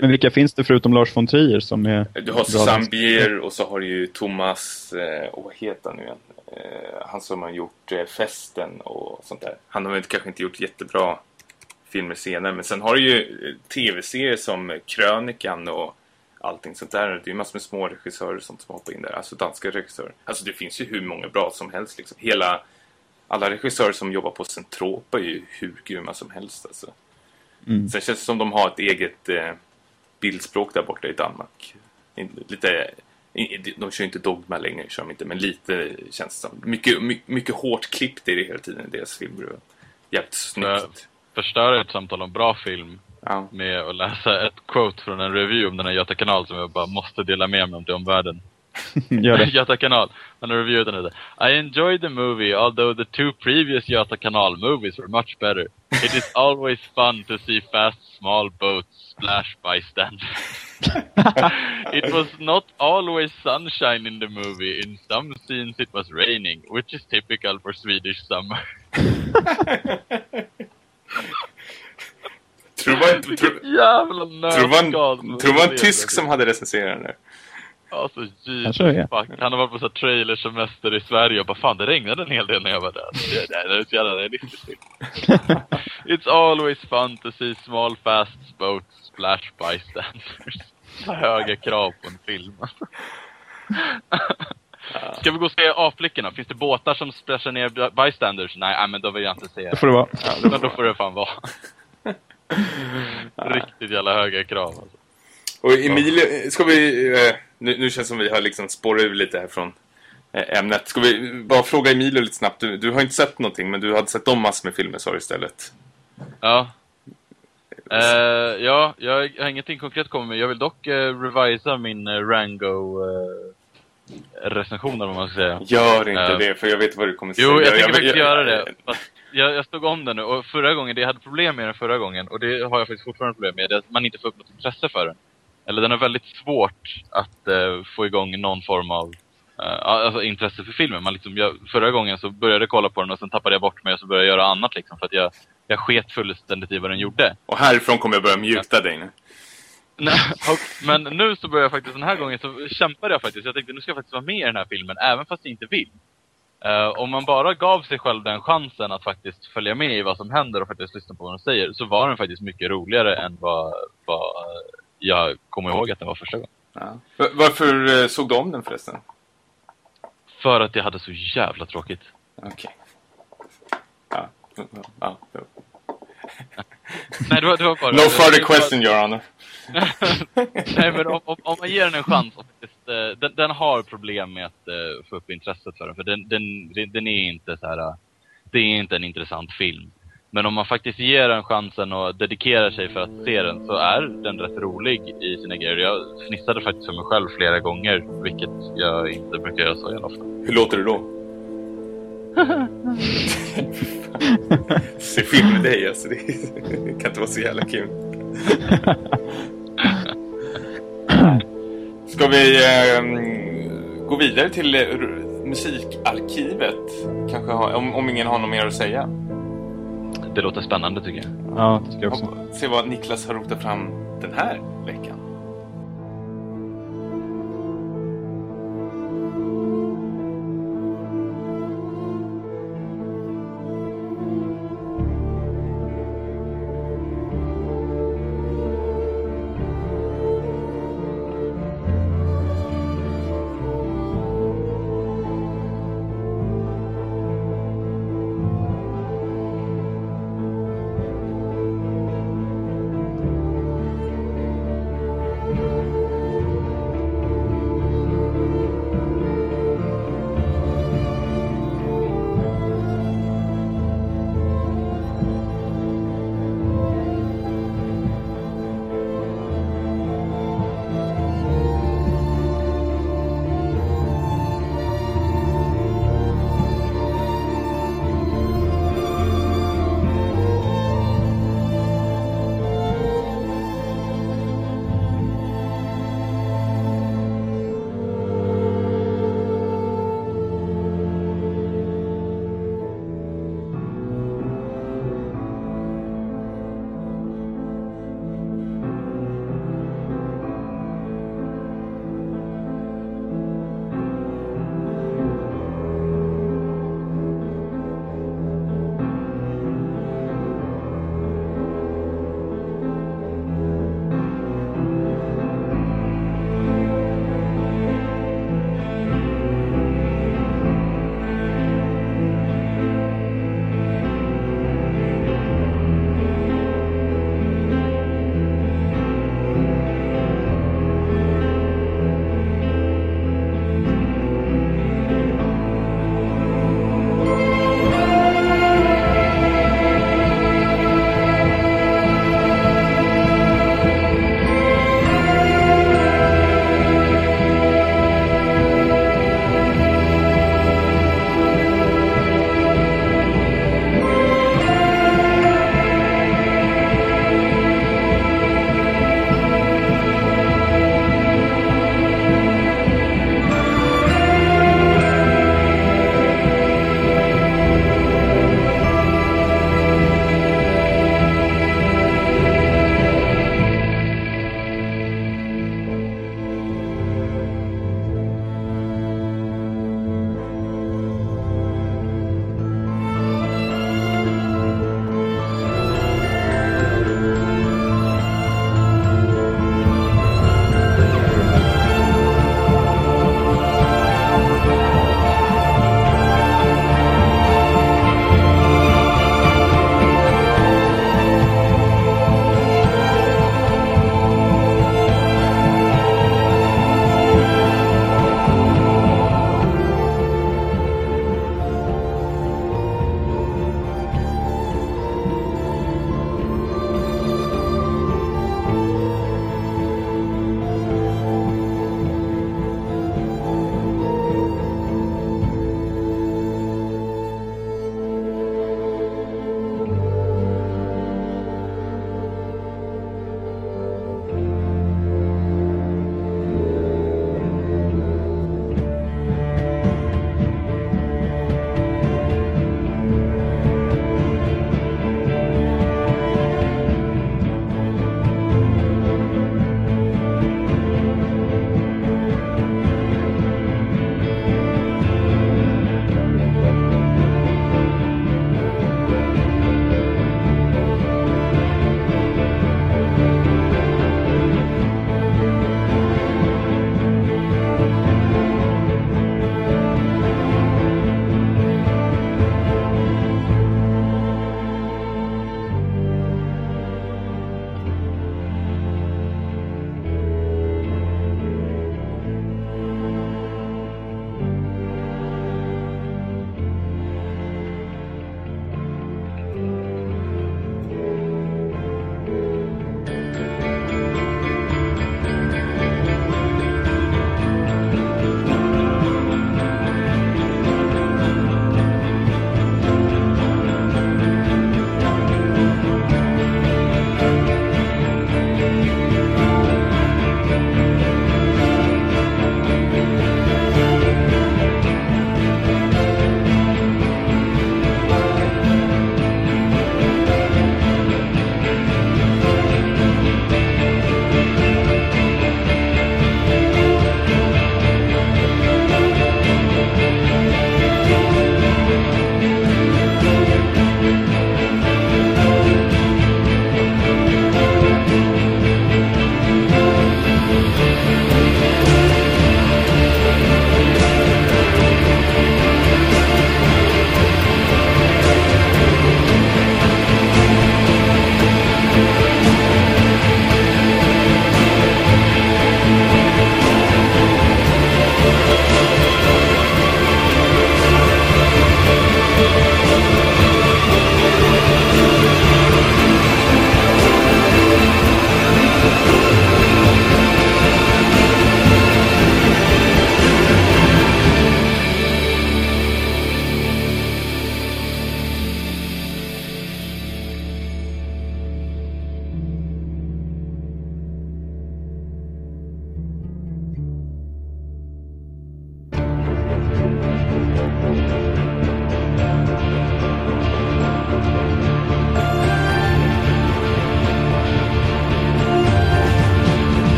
Men vilka finns det förutom Lars von Trier som är Du har Susanne? Bier och så har du ju Thomas... Eh, vad heter han nu igen? Eh, han som har gjort eh, Festen och sånt där. Han har väl kanske inte gjort jättebra filmer senare. Men sen har du ju eh, tv-serier som Krönikan och allting sånt där. Det är ju massor med små regissörer och sånt som hoppar in där. Alltså danska regissörer. Alltså det finns ju hur många bra som helst liksom. Hela... Alla regissörer som jobbar på Centropa är ju hur grymma som helst alltså. Mm. Sen känns det som de har ett eget eh, bildspråk där borta i Danmark. Lite, de kör inte Dogma längre, kör de inte, men lite känns det som. Mycket, mycket, mycket hårt klippt är det hela tiden i deras filmer. Jävligt snyggt. Förstöra ett samtal om bra film Ja. med att läsa ett quote från en review om den här Göta kanal som jag bara måste dela med mig om till omvärlden. Gör det. Göta kanal. Han har reviewat den heter I enjoyed the movie although the two previous Göta kanal movies were much better. It is always fun to see fast small boats splash bystanders. it was not always sunshine in the movie. In some scenes it was raining, which is typical for Swedish summer. Tror du var en, tror, Jävla tror du en, nötskal. tror du var en tysk som hade recenserat den där? Alltså. Jesus fuck. Han har varit på så här trailersemester i Sverige och bara fan det regnade en hel del när jag var där. Det, det, det är så jävla realistiskt. It's always fun to see small fast boats splash bystanders. Så höga krav på en film. Ska vi gå och se A-flickorna? Finns det båtar som splashar ner by- bystanders? Nej, nej, men då vill jag inte se Det det. får det vara. Men då får det fan vara. Riktigt jävla höga krav alltså. Och Emilio, ska vi... Eh, nu, nu känns det som vi har liksom spårat ur lite här från eh, ämnet. Ska vi bara fråga Emilio lite snabbt? Du, du har inte sett någonting, men du hade sett om massor med filmer sa du istället. Ja. Eh, ja, jag har ingenting konkret kommit med. Jag vill dock uh, revisa min uh, Rango uh, recension vad man ska säga. Gör inte det, för jag vet vad du kommer säga. Jo, jag tänker faktiskt göra det. Jag, jag stod om den nu och förra gången, det jag hade problem med den förra gången och det har jag faktiskt fortfarande problem med, det är att man inte får upp något intresse för den. Eller den har väldigt svårt att eh, få igång någon form av eh, alltså intresse för filmen. Man liksom, jag, förra gången så började jag kolla på den och sen tappade jag bort mig och så började jag göra annat liksom för att jag, jag sket fullständigt i vad den gjorde. Och härifrån kommer jag börja muta dig nu. Nej, och, men nu så börjar jag faktiskt, den här gången så kämpade jag faktiskt. Jag tänkte nu ska jag faktiskt vara med i den här filmen, även fast jag inte vill. Eh, om man bara gav sig själv den chansen att faktiskt följa med i vad som händer och faktiskt lyssna på vad de säger, så var den faktiskt mycket roligare än vad, vad jag kommer ihåg att den var första gången. Ja. Va- Varför eh, såg du om den förresten? För att jag hade så jävla tråkigt. Okej. Ja. Ja. ja. Nej, det var, det var bara... No further det question, your honor. Nej, men om, om, man ger den en chans faktiskt eh, den, den har problem med att eh, få upp intresset för den. För den, den, den är inte så här... eh, Det är inte en intressant film. Men om man faktiskt ger den chansen och dedikerar sig för att se den så är den rätt rolig i sina grejer. Jag fnissade faktiskt för mig själv flera gånger, vilket jag inte brukar göra så jävla ofta. Hur låter det då? Se film med dig alltså. Det kan inte vara så jävla kul. Ska vi eh, gå vidare till eh, musikarkivet? Kanske ha, om, om ingen har något mer att säga. Det låter spännande tycker jag. Ja, det tycker jag också. Se vad Niklas har rotat fram den här veckan.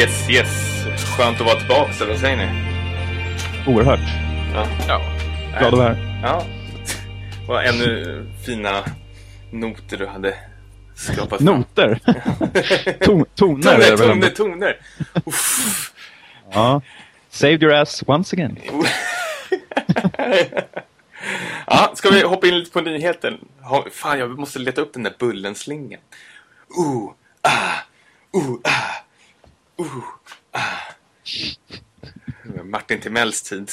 Yes, yes. Skönt att vara tillbaka, eller vad säger ni? Oerhört. Ja. Ja. Glad att vara här. Ja. Vad ännu fina noter du hade skrapat Noter? Ton, toner? Toner, toner, toner. Uff. Ja. Saved your ass once again. Ja, ska vi hoppa in lite på nyheten? Fan, jag måste leta upp den där bullenslingan. Uh, ah, uh, ah, uh, ah. Martin Timells tid.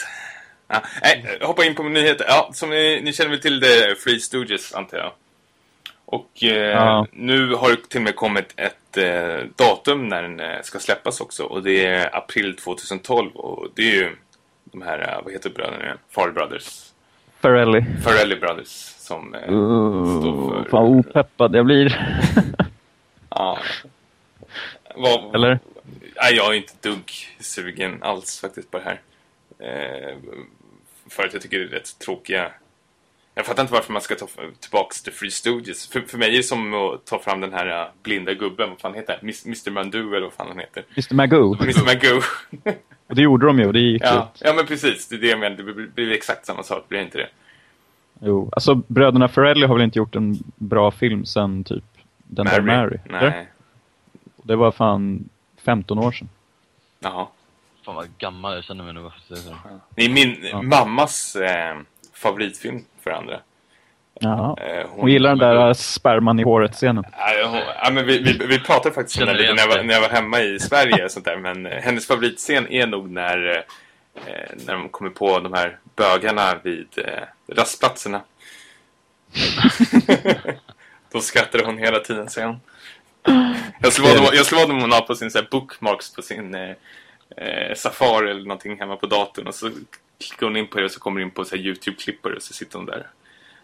Ja, nej, hoppa in på nyheter. Ja, som ni, ni känner väl till The Free Stooges, antar jag. Och eh, Ja. nu har det till och med kommit ett eh, datum när den eh, ska släppas också. Och det är april 2012. Och det är ju de här, eh, vad heter bröderna igen? Farley Brothers. Farrelly. Farrelly Brothers som eh, står Uh, för... fan opeppad jag blir. Ja. Vad, Eller? Nej, jag är inte dugg sugen alls faktiskt på det här. Eh, för att jag tycker det är rätt tråkiga... Jag fattar inte varför man ska ta tillbaks The Free Stooges. För, för mig är det som att ta fram den här eh, blinda gubben, vad fan heter han? Mr. Mandu eller vad fan han heter. Mr Magoo. Mr. Magoo. Och det gjorde de ju och det gick ja. ut. ja, men precis. Det är det jag menar. Det blir, blir exakt samma sak, blir det inte det? Jo. Alltså bröderna Farrelly har väl inte gjort en bra film sen typ Den där Mary? Nej. Det var fan 15 år sedan. Jaha. Fan vad gammal jag känner mig nu. Det är min Ja. mammas eh, favoritfilm för andra. Ja. Eh, Hon gillar den där sperman i håret-scenen. Ja, hon, ja, men vi, vi, vi pratade faktiskt om lite igen när jag, var, när jag var hemma i Sverige och sånt där. Men eh, hennes favoritscen är nog när, eh, när de kommer på de här bögarna vid eh, rastplatserna. Då skrattade hon hela tiden, säger hon. Jag skulle vara jag hon har på sin så här, bookmarks på sin eh, eh, Safari eller någonting hemma på datorn. Och så klickar hon in på det och så kommer in på YouTube-klippare och så sitter hon där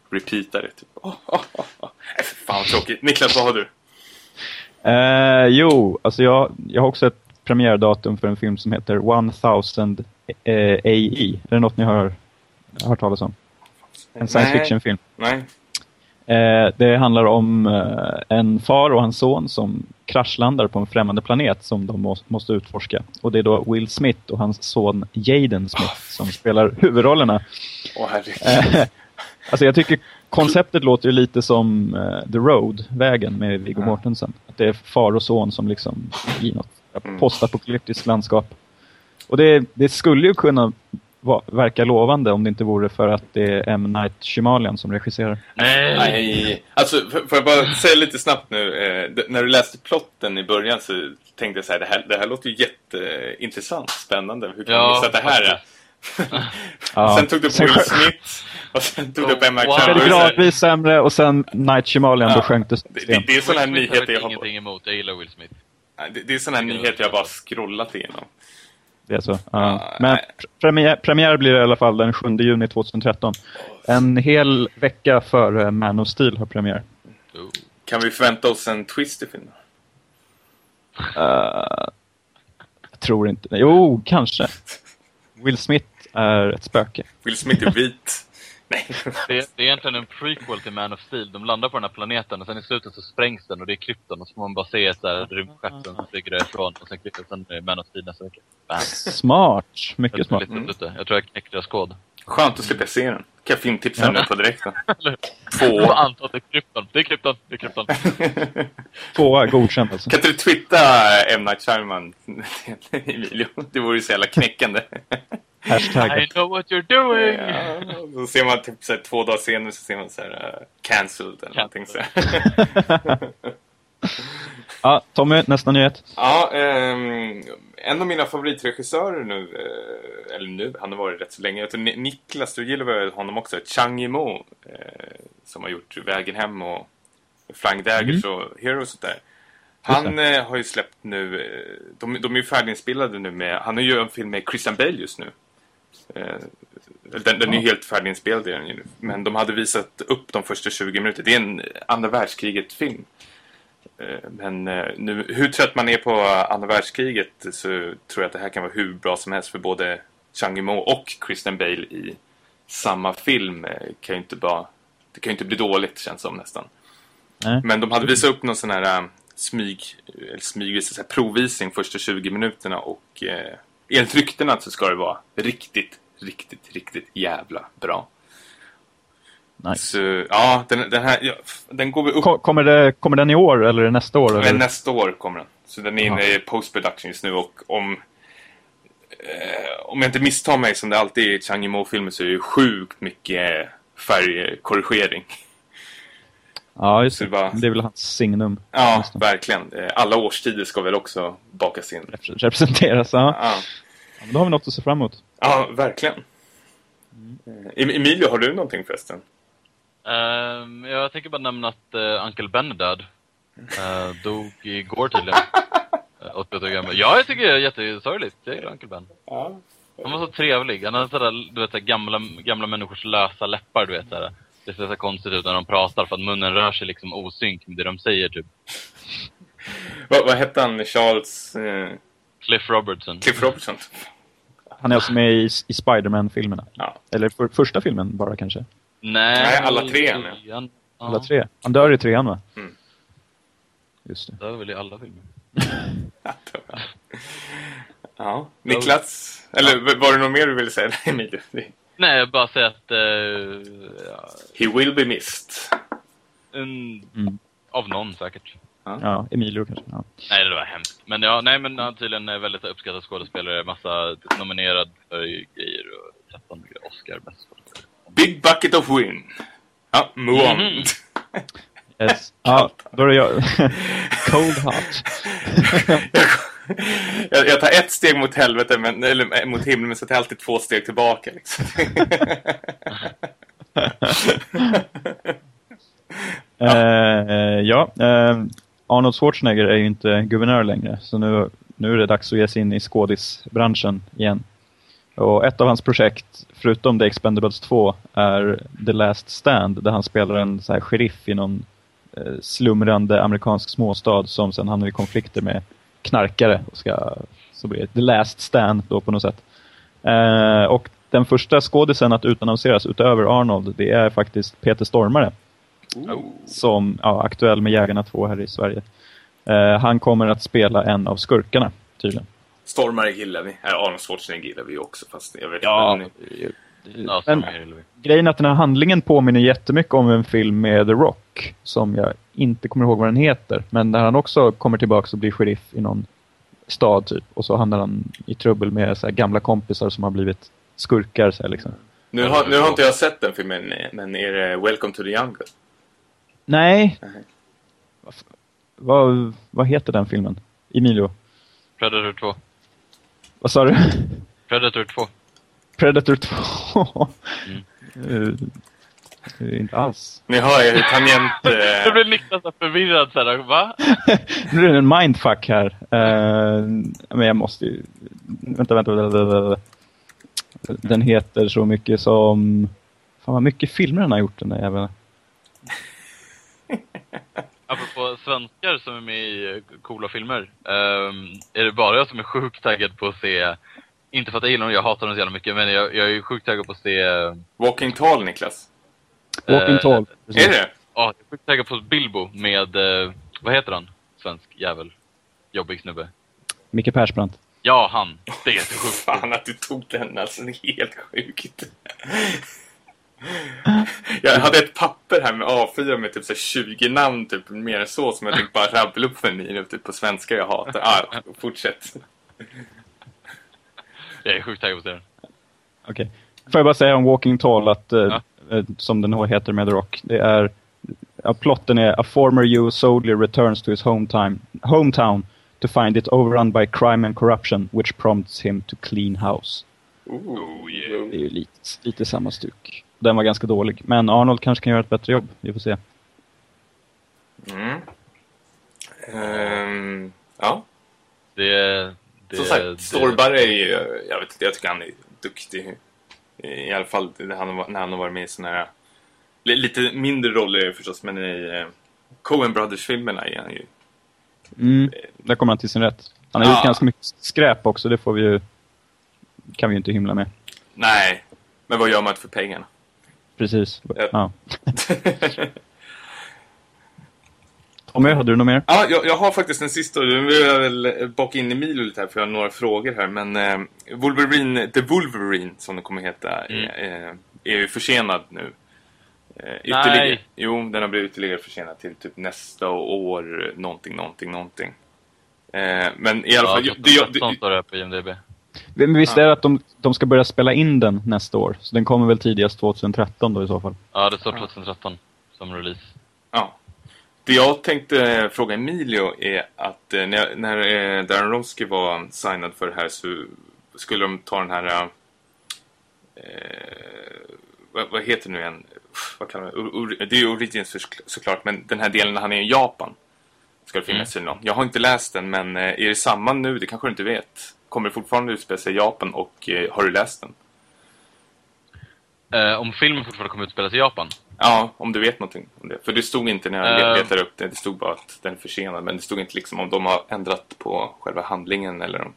och repeatar det. Typ. Oh, oh, oh, oh. För fan vad tråkigt. Niklas, vad har du? Eh, jo, alltså jag, jag har också ett premiärdatum för en film som heter 1000 eh, AE. Är det något ni har hört talas om? En science fiction-film. Nej. Eh, det handlar om eh, en far och hans son som kraschlandar på en främmande planet som de må, måste utforska. Och det är då Will Smith och hans son Jaden Smith som spelar huvudrollerna. Åh herregud. Eh, alltså jag tycker konceptet låter ju lite som The Road, vägen med Viggo Ja. Mortensen. Att det är far och son som liksom i något Mm. postapokalyptiskt landskap. Och det, det skulle ju kunna va, verka lovande om det inte vore för att det är M. Night Shyamalan som regisserar. Nej! Nej, alltså får jag bara säga lite snabbt nu. Eh, när du läste plotten i början så tänkte jag så här, det här, det här låter ju jätteintressant, spännande. Hur kan Ja, man missa det här är? Ja. sen tog du upp Will Smith och sen tog du upp Emma Wow. Det blev Cameron. gradvis sämre och sen Night Shyamalan, Ja. då sjönk det Det, det, det är sådana här nyheter jag har ingenting emot. Jag gillar Will Smith. det, det är sådana här nyheter jag bara scrollat igenom. Det är så. Ja. Men premiär, premiär blir det i alla fall den 7 juni 2013. En hel vecka före Man of Steel har premiär. Oh. Kan vi förvänta oss en twist i filmen? Eh, jag tror inte Jo, kanske. Will Smith är ett spöke. Will Smith är vit. Det, är- det är egentligen en prequel till Man of Steel. De landar på den här planeten och sen i slutet så sprängs den och det är krypton och så får man bara se ett rymdskepp som flyger därifrån och sen klipper sen är Man of Steel nästa vecka. Smart. Mycket Jag, smart. lite, lite. jag tror jag knäckte deras kod. Skönt att slippa se den. Kan jag filmtipsa nu på direkten? Två. antar att det är krypton. Det är krypton. Det är krypton. Tvåa, godkänt alltså. Kan inte du twittra M. Night Shyamalan, Emilio? Det vore ju så jävla knäckande. Hashtag. I know what you're doing! Ja, så ser man typ så här, två dagar senare så ser man så här uh, cancelled eller någonting så här. Ja, Tommy, nästa nyhet. Ja, ehm, en av mina favoritregissörer nu, eh, eller nu, han har varit rätt så länge. Jag tror Ni- Niklas, du gillar väl honom också? Chang Yimou, eh, som har gjort Vägen hem och Flying Daggers och Heroes och sånt där. Han eh, har ju släppt nu, de, de är ju färdiginspelade nu med, han har ju en film med Christian Bale just nu. Eh, den, den är ju helt färdiginspelad ju nu. Men de hade visat upp de första 20 minuter. Det är en andra världskriget-film. Eh, Men eh, nu, hur trött man är på andra världskriget så tror jag att det här kan vara hur bra som helst för både Chang Yimou och Christian Bale i samma film. Kan ju inte bara, det kan ju inte bli dåligt känns som nästan. Nej. Men de hade visat upp någon sån här smyg, eller smygvis, så här, provvisning första 20 minuterna och eh, enligt ryktena så ska det vara riktigt, riktigt, riktigt jävla bra. Nice. Så, ja, den, den här, ja, den går upp Ko- Kommer, det, kommer den i år eller nästa år? Eller? Nästa år kommer den. Så den är inne i post-production just nu och om... Eh, om jag inte misstar mig som det alltid är i Chang Yimou-filmer så är det ju sjukt mycket färgkorrigering. Ja, just det. bara- Det är väl hans signum. Ja, det. verkligen. Eh, Alla årstider ska väl också bakas in. Repre- Representeras. Ja, ja. Men Då har vi något att se fram emot. ja verkligen. Eh, Emilio, har du någonting förresten? Ehm, jag tänker bara nämna att uh, Uncle Ben är död. Uh, dog igår tydligen. Uh, 88 år gammal. Ja, jag tycker det är jättesorgligt. Jag gillar Uncle Ben. Ja. Han var så trevlig. Han hade sådär, du vet, sådär gamla, gamla människors lösa läppar, du vet. Sådär. Det ser så konstigt ut när de pratar för att munnen rör sig liksom osynk med det de säger, typ. Vad, vad hette han? Charles... Eh, Cliff Robertson. Cliff Robertson? Han är alltså med i, i Spider-Man-filmerna. Ja. Eller för, första filmen bara kanske. Nej, Nej, alla tre. Han, Alla ja, tre. Han dör i trean va? Mm. Just det. Är väl i alla filmer. Ja. Niklas? Eller var det något mer du ville säga, Emilio? Nej, jag bara säga att... eh, ja, He will be missed. en, Mm. av någon säkert. Ja, Emilio kanske. Ja. Nej, det var hemskt. Men ja, nej men han tydligen är väldigt uppskattad skådespelare. Massa nominerad för grejer och träffande Oscar bäst. Big bucket of win. Ja, move on. Mhm. Yes. ja, då är det jag. Cold Heart. jag, jag tar ett steg mot helvete, men, eller eh, mot himlen, men så tar jag alltid två steg tillbaka. Liksom. Eh, ja, eh, Arnold Schwarzenegger är ju inte guvernör längre. Så nu, nu är det dags att ge sig in i skådisbranschen igen. Och ett av hans projekt, förutom The Expendables 2, är The Last Stand. Där han spelar en så här sheriff i någon eh, slumrande amerikansk småstad som sen hamnar i konflikter med knarkare. Och ska, så blir det The Last Stand då på något sätt. Eh, och den första skådisen att utannonseras utöver Arnold, det är faktiskt Peter Stormare som ja, aktuell med Jägarna 2 här i Sverige. Eh, han kommer att spela en av skurkarna, tydligen. Stormare gillar vi. Äh, Arnold Schwarzenegger gillar vi också, fast jag vet Ja, inte. Ja, Men-. Grejen är att den här handlingen påminner jättemycket om en film med The Rock, som jag inte kommer ihåg vad den heter, men där han också kommer tillbaka och blir sheriff i någon stad typ. Och så hamnar han i trubbel med så här, gamla kompisar som har blivit skurkar. Så här, liksom. Nu har, nu har inte jag sett den filmen, men är det Welcome to the Jungle? Nej. Nej. Vad, vad, vad heter den filmen? Emilio? Predator 2. Vad sa du? Predator 2. Predator 2? Mm. Eh, inte alls. Ni hör ju hur tangent... Nu Eh, blir Niklas så förvirrad såhär, va? Nu är det en mindfuck här. Eh, men jag måste ju... Vänta, vänta, vänta, vänta, vänta. Den heter så mycket som... Fan vad mycket filmer den har gjort den där jäveln. Apropå svenskar som är med i eh, coola filmer. ehm, är det bara jag som är sjukt taggad på att se, inte för att jag gillar dem, jag hatar dem så jävla mycket, men jag, jag är sjukt taggad på att se... eh, Walking Tall, Niklas. Walking Eh, Tall. Är det? Ja, jag är sjukt taggad på Bilbo med, eh, vad heter han? Svensk jävel. Jobbig snubbe. Micke Persbrandt. Ja, han. Det är så sjukt. Fan att du tog den, alltså. Det är helt sjukt. Jag hade ett papper här med A4 med typ så här 20 namn, typ mer än så, som jag tänkte bara rabbla upp för ni typ på svenska jag hatar. Ah, fortsätt. Jag är sjukt taggad på den. Okej. Får jag bara säga om Walking Tall att, eh, Ja. eh, som den heter med The Rock, det är... Ja, plotten är A former US soldier returns to his hometown, hometown to find it overrun by crime and corruption which prompts him to clean house. Oh, Det är ju lite, lite samma stuk. Den var ganska dålig, men Arnold kanske kan göra ett bättre jobb. Vi får se. Mm. Ehm, ja, Det, det, som sagt, Stormare är ju, jag vet inte, jag tycker han är duktig. I alla fall när han, var- när han har varit med i såna här, li- lite mindre roller förstås, men i eh, Coen Brothers-filmerna är han ju Mm, där kommer han till sin rätt. Han har Ja. gjort ganska mycket skräp också, det får vi ju... kan vi ju inte hymla med. Nej, men vad gör man för pengarna? Precis. Ja. Ja. Tommy, hade du något mer? Ja, jag, jag har faktiskt en sista. Nu vill jag väl baka in Emilio lite här för jag har några frågor här. Men eh, Wolverine, The Wolverine som det kommer heta, Mm. är, är ju försenad nu. Eh, Nej. jo, den har blivit ytterligare försenad till typ nästa år, någonting, någonting, någonting. Eh, men i alla Ja, fall... det- det- 2013 står det på IMDB. Men visst är det att de, de ska börja spela in den nästa år? Så den kommer väl tidigast 2013 då i så fall? Ja, det står 2013 som release. Ja. Det jag tänkte fråga Emilio är att eh, när, när eh, Darren Aronofsky var signad för det här så skulle de ta den här... Eh, vad, vad heter det nu igen? Vad kallar man det? Det är ju Origins för, såklart, men den här delen när han är i Japan ska det finnas mm. någon. Jag har inte läst den, men eh, är det samma nu? Det kanske du inte vet. Kommer fortfarande utspela sig i Japan och eh, har du läst den? Eh, om filmen fortfarande kommer utspelas i Japan? Ja, om du vet någonting om det. För det stod inte när jag Eh. letade upp det. Det stod bara att den är försenad. Men det stod inte liksom om de har ändrat på själva handlingen eller om...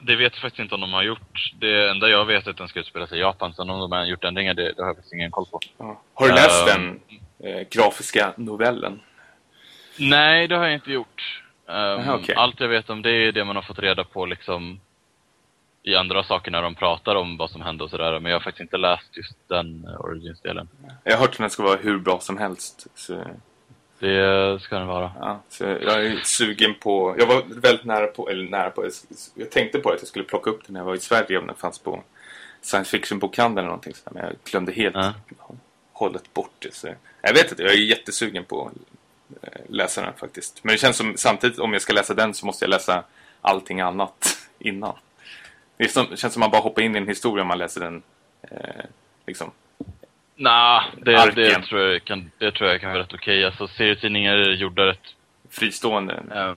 Det vet jag faktiskt inte om de har gjort. Det enda jag vet är att den ska utspela sig i Japan. Sen om de har gjort ändringar, det, det har jag faktiskt ingen koll på. Ja. Har du läst Ehm. den eh, grafiska novellen? Nej, det har jag inte gjort. Um, Aha, okej. Allt jag vet om det är det man har fått reda på liksom i andra saker när de pratar om vad som hände och sådär. Men jag har faktiskt inte läst just den uh, Origins-delen. Jag har hört att den ska vara hur bra som helst. Så, Det ska den vara. ja, så jag är sugen på... Jag var väldigt nära på... Eller nära på... Jag tänkte på att jag skulle plocka upp den när jag var i Sverige om den fanns på science fiction-bokhandeln eller någonting sådär. Men jag glömde helt Ja. hållet bort det. Så. Jag vet inte, jag är jättesugen på att eh, läsa den faktiskt. Men det känns som samtidigt om jag ska läsa den så måste jag läsa allting annat innan. Det som, känns som man bara hoppar in i en historia om man läser den. Eh, liksom. Nej, det, det, tror jag kan, det tror jag kan vara rätt okej. Alltså serietidningar är gjorda rätt Fristående. Eh,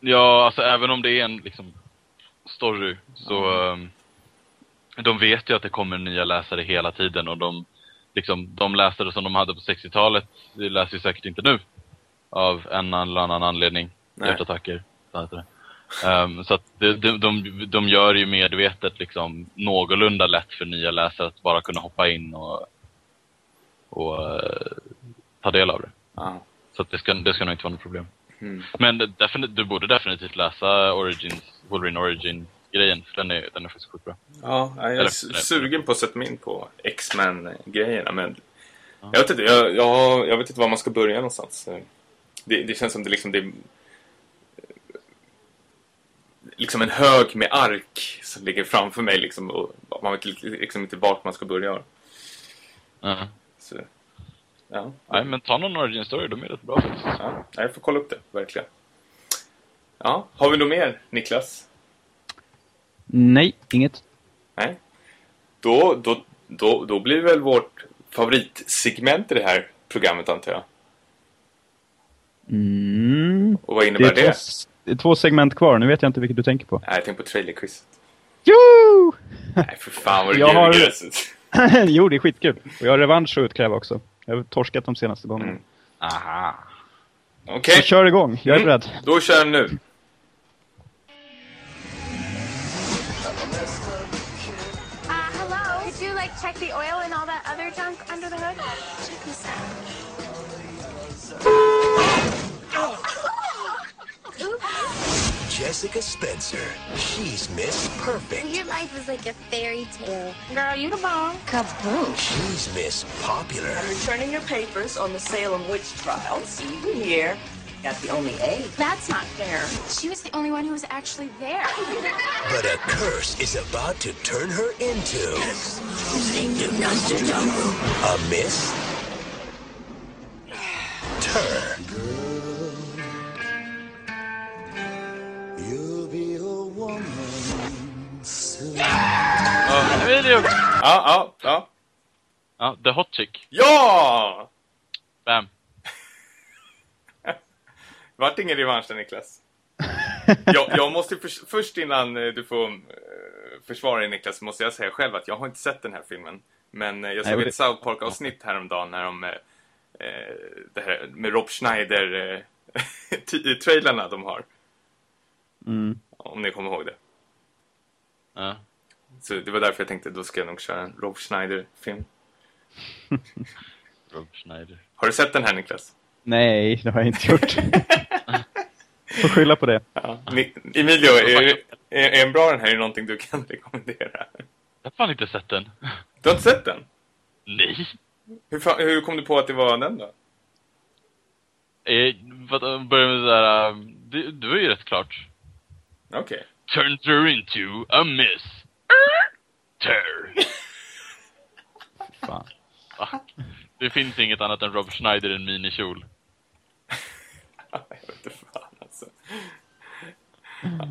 Ja, alltså även om det är en liksom, story så... ehm, de vet ju att det kommer nya läsare hela tiden och de, liksom, de läsare som de hade på 60-talet de läser ju säkert inte nu. Av en eller annan anledning. Nej. Hjärtattacker. Så, heter det. Ehm, så att de, de, de, de gör ju medvetet liksom någorlunda lätt för nya läsare att bara kunna hoppa in och, och eh, ta del av det. Ja. Så att det ska, det ska nog inte vara något problem. Mm. Men det- defini- du borde definitivt läsa Origins, Wolverine Origin-grejen, för den är, den är faktiskt sjukt bra. Ja, jag är Eller- su- sugen på att sätta mig in på X-Men-grejerna, men jag, vet inte, jag, jag, jag vet inte var man ska börja någonstans. Det, det känns som det liksom det är liksom en hög med ark som ligger framför mig liksom, och man vet liksom inte vart man ska börja. Ja. Så, ja, Nej, men ta någon Origin Story, de är rätt bra faktiskt. ja, jag får kolla upp det, verkligen. Ja, har vi något mer, Niklas? Nej, inget. Nej. Då, då, då, då blir väl vårt favoritsegment i det här programmet, antar jag. Mm. Och vad Det, innebär är det? två, det är två segment kvar, nu vet jag inte vilket du tänker på. Nej, jag tänkte på trailerquizet. Jo! Nej, för fan vad du Jag har- jo, det är skitkul. Och jag har revansch att utkräva också. Jag har torskat de senaste gångerna. Mm. Aha. Okej, Så kör igång, jag är Mm. beredd. då kör jag nu. Uh, hello? Could you, like, check the oil and all that other junk under the hood? Jessica Spencer. She's Miss Perfect. Your life is like a fairy tale. Girl, you the bomb. Kaboom. She's Miss Popular. I'm returning your papers on the Salem witch trials. Even here, got the only A. That's not fair. She was the only one who was actually there. But a curse is about to turn her into a Miss Turn. Ja, Emilio! Ja, ja, ja. Ja, The Hot Chick. Ja! Bam. Vart ingen revansch där, Niklas. jag, jag måste förs- först innan eh, du får eh, försvara dig Niklas, så måste jag säga själv att jag har inte sett den här filmen. Men eh, jag såg Nej, ett det- South Park-avsnitt häromdagen när de, eh, det här med Rob Schneider, eh, t- trailerna de har. Mm. Om ni kommer ihåg det. Ja. Så det var därför jag tänkte då ska jag nog köra en Rob Schneider-film. Rob Schneider. Har du sett den här Niklas? Nej, det har jag inte gjort. Får skylla på det. Ja. Ni- Emilio, är, är, är en bra den här? Är det någonting du kan rekommendera? Jag har fan inte sett den. Du har inte sett den? Nej. Hur, fan, hur kom du på att det var den då? Eh, vad- Börja med sådär... um, Du, du är ju rätt klart. Okej. Turns her into a miss. Ter. Fan. Va? Det finns inget annat än Rob Schneider i en minikjol. jag vet inte fan alltså.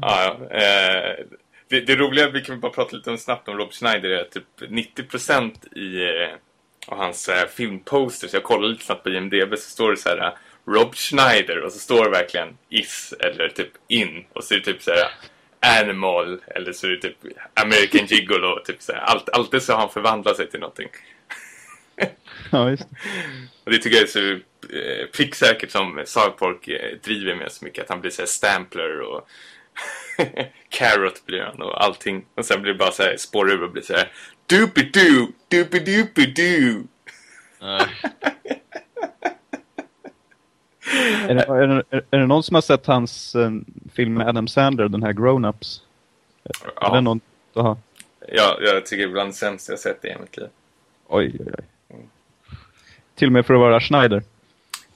Ja, ja. Eh, det, det roliga, vi kan bara prata lite om snabbt om Rob Schneider, är typ 90% i eh, av hans eh, filmposters, jag kollade lite snabbt på IMDB, så står det så här eh, Rob Schneider och så står det verkligen is eller typ in och så är det typ så här Animal eller så är det typ American Gigolo typ så. Allt, alltid så har han förvandlat sig till någonting. Ja, just det. Och det tycker jag är så eh, pricksäkert som South Park eh, driver med så mycket. Att han blir så här Stampler och Carrot blir han och allting. Och sen blir det bara så här spår ur och blir så här Doopy-doo, doopy-doopy-doo. Är det, är, det, är det någon som har sett hans eh, film med Adam Sandler, den här Grown Ups? Är det Ja, någon? Aha. ja, jag tycker ibland sämst jag sett det i mitt liv. Oj, oj, oj. Till och med för att vara Schneider.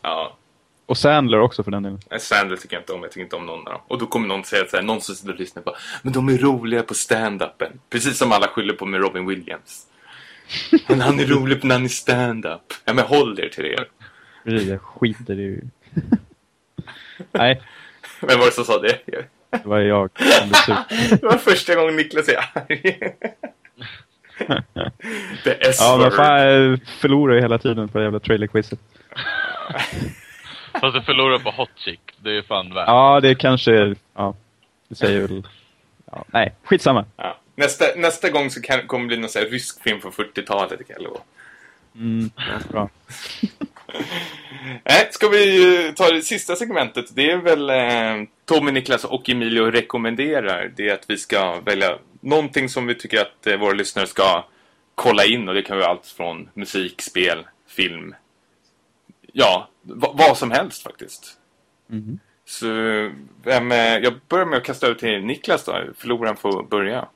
Ja, Och Sandler också för den delen. Sandler tycker jag inte om. Jag tycker inte om någon av dem. Och då kommer någon säga så här, någon som sitter och lyssnar på Men de är roliga på stand-upen. Precis som alla skyller på med Robin Williams. Men han är rolig när han är stand-up. Ja, men håll er till det. Jag skiter i... Nej, Vem var det som sa det? det var jag. Det var första gången Niklas är arg. Det är Ja, men fan, jag förlorar ju hela tiden på det jävla trailerquizet. Fast du förlorar på Hot Chick. Det är fan värt. Ja, det kanske... Ja, det säger väl... Ja, nej, skitsamma. Ja. Nästa, nästa gång så kan, kommer det bli någon sån här rysk film från 40-talet. Det kan jag lova. Mm, bra. Ska vi eh, ta det sista segmentet? Det är väl eh, Tommy, Niklas och Emilio rekommenderar. Det är att vi ska välja någonting som vi tycker att eh, våra lyssnare ska kolla in. Och det kan vara allt från musik, spel, film. Ja, va- vad som helst faktiskt. Mhm. Så vem, eh, jag börjar med att kasta ut till Niklas då. Förloraren får börja.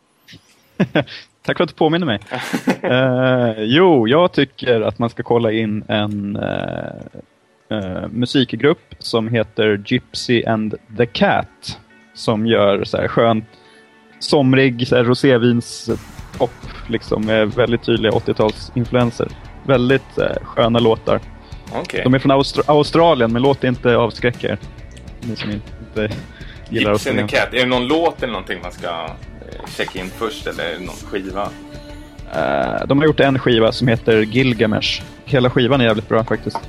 Tack för att du påminner mig. Eh, jo, jag tycker att man ska kolla in en eh, eh, musikgrupp som heter Gypsy and the Cat. Som gör så här skönt, somrig så här, rosévins pop liksom med väldigt tydliga 80-talsinfluenser. Väldigt eh, sköna låtar. Okej. De är från Austra- Australien, men låt inte avskräcka er. Ni som inte gillar Gypsy and the Cat. Är det någon låt eller någonting man ska eh, checka in först? Eller någon skiva? Eh, de har gjort en skiva som heter Gilgamesh. Hela skivan är jävligt bra faktiskt.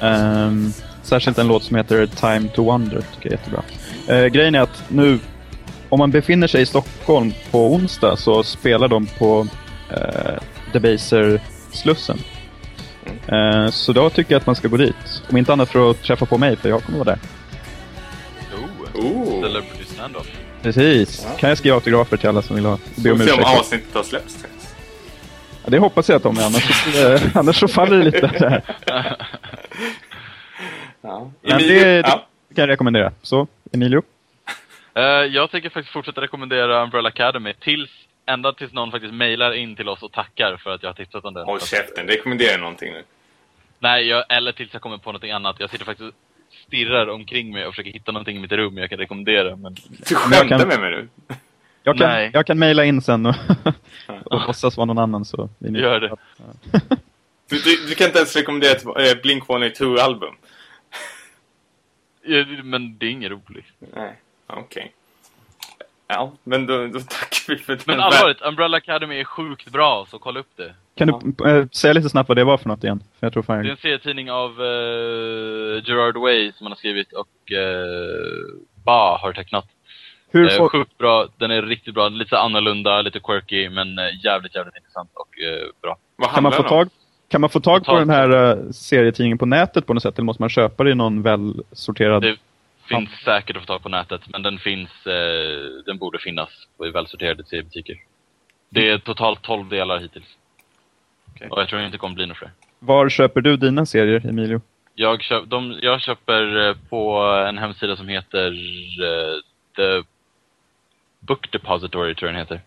Ehm, särskilt en låt som heter Time to Wonder tycker jag är jättebra. Uh, grejen är att nu, om man befinner sig i Stockholm på onsdag så spelar de på uh, Debaser-slussen. Eh, så då tycker jag att man ska gå dit. Om inte annat för att träffa på mig, för jag kommer vara där. Oh. Oh. Celebrity standoff. Precis. Kan jag skriva autografer till alla som vill ha? Be om se om ursäkt. avsnittet har släppts. Ja, det hoppas jag att de är, annars, eh, annars så faller det lite där. Ja. Men Emilio, det, det ja. kan jag rekommendera. Så, Emilio? Eh, jag tänker faktiskt fortsätta rekommendera Umbrella Academy tills, ända tills någon faktiskt mejlar in till oss och tackar för att jag har tipsat om den. Håll käften, rekommendera någonting nu. Nej, jag, eller tills jag kommer på någonting annat. Jag sitter faktiskt stirrar omkring mig och försöker hitta någonting i mitt rum jag kan rekommendera. Men Du jag skämtar kan- med mig nu? Jag kan, Nej. jag kan mejla in sen och, och låtsas vara någon annan. Så Gör det. Du, du, du kan inte ens rekommendera ett eh, Blink-182-album? Ja, men det är inget roligt. Nej, okej. Ja, men då, då tackar vi för Men den. allvarligt, Umbrella Academy är sjukt bra, så kolla upp det. Kan du eh, säga lite snabbt vad det var för något igen? För jag tror fan Det är en serietidning av uh, Gerard Way som han har skrivit och uh, Ba har tecknat. Hur Eh, får, Sjukt bra, den är riktigt bra. Lite annorlunda, lite quirky, men jävligt, jävligt intressant och eh, bra. Vad kan, man få tag, kan man få tag på den här uh, serietidningen på nätet på något sätt? Eller måste man köpa det i någon välsorterad... Det finns säkert att få tag på nätet, men den finns, eh, den borde finnas i välsorterade seriebutiker. Det är totalt 12 delar hittills. Okej. Och jag tror inte det kommer bli några fler. Var köper du dina serier, Emilio? Jag, köp, de, jag köper eh, på en hemsida som heter eh, The Book Depository, tror jag den heter.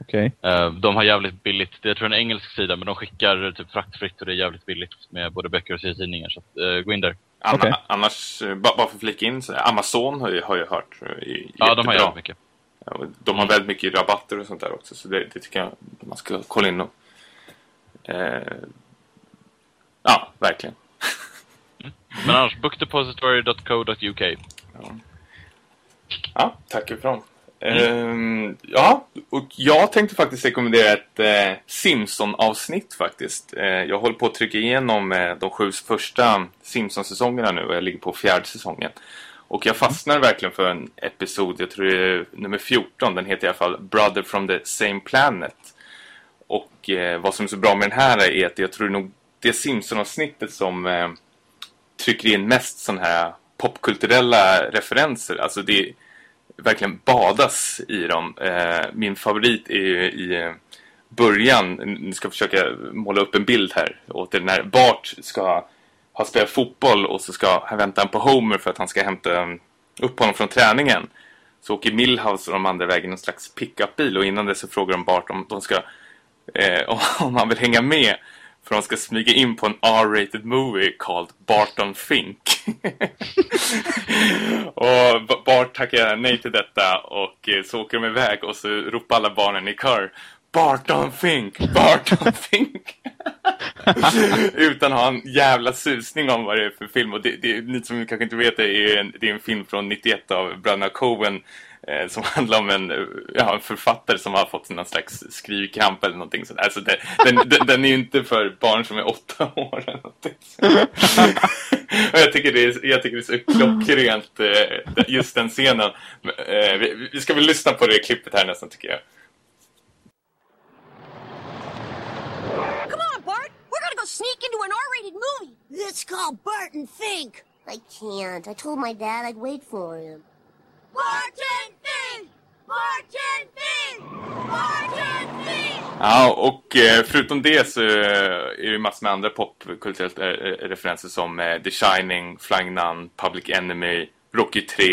Okej. Eh, de har jävligt billigt, det är jag tror en engelsk sida, men de skickar typ fraktfritt och det är jävligt billigt med både böcker och serietidningar. Så att, eh, gå in där. Anna, Okej. Annars, eh, ba- bara för att flika in, Amazon har ju, har jag hört. eh, är Ja, de har jävligt mycket. Ja, De har väldigt mycket rabatter och sånt där också. Så det, det tycker jag man ska kolla in och... Eh, ja, verkligen. Men annars, bookdepository.co.uk. Ja, tack ifrån. Mm. Ehm, ja, och jag tänkte faktiskt rekommendera ett eh, Simpson-avsnitt faktiskt. Eh, jag håller på att trycka igenom eh, de sju första Simpson-säsongerna nu och jag ligger på fjärde säsongen. Och jag fastnar verkligen för en episod, jag tror det är nummer 14, den heter i alla fall Brother from the same planet. Och eh, vad som är så bra med den här är att jag tror nog det Simpson-avsnittet som eh, trycker in mest sådana här popkulturella referenser. Alltså det verkligen badas i dem. Eh, min favorit är ju i början, nu ska försöka måla upp en bild här, åt det när Bart ska ha spelat fotboll och så ska han vänta på Homer för att han ska hämta upp honom från träningen. Så åker Milhouse och de andra vägen någon slags pickupbil och innan det så frågar de Bart om de ska eh, om han vill hänga med för de ska smyga in på en R-rated movie called Barton Fink. och Bart tackar nej till detta och eh, så åker de iväg och så ropar alla barnen i kör Barton Fink, Barton Fink. Utan att ha en jävla susning om vad det är för film. Och det, det, ni som kanske inte vet det är en, det är en film från 91 av bröderna Coen eh, som handlar om en, eh, ja, en författare som har fått någon slags skrivkamp eller någonting sådär. Alltså det, den, den, den är ju inte för barn som är åtta år eller någonting. Och jag tycker det är, jag tycker det är så klockrent eh, just den scenen. Eh, vi, vi ska väl lyssna på det klippet här nästan tycker jag. Come on, Bart. We're gonna go sneak into an R-rated movie. It's called Barton Fink. I can't. I told my dad I'd wait for him. Ja, och eh, förutom det så eh, är det massor med andra popkulturella eh, referenser som The Shining, Flying Nun, Public Enemy, Rocky 3,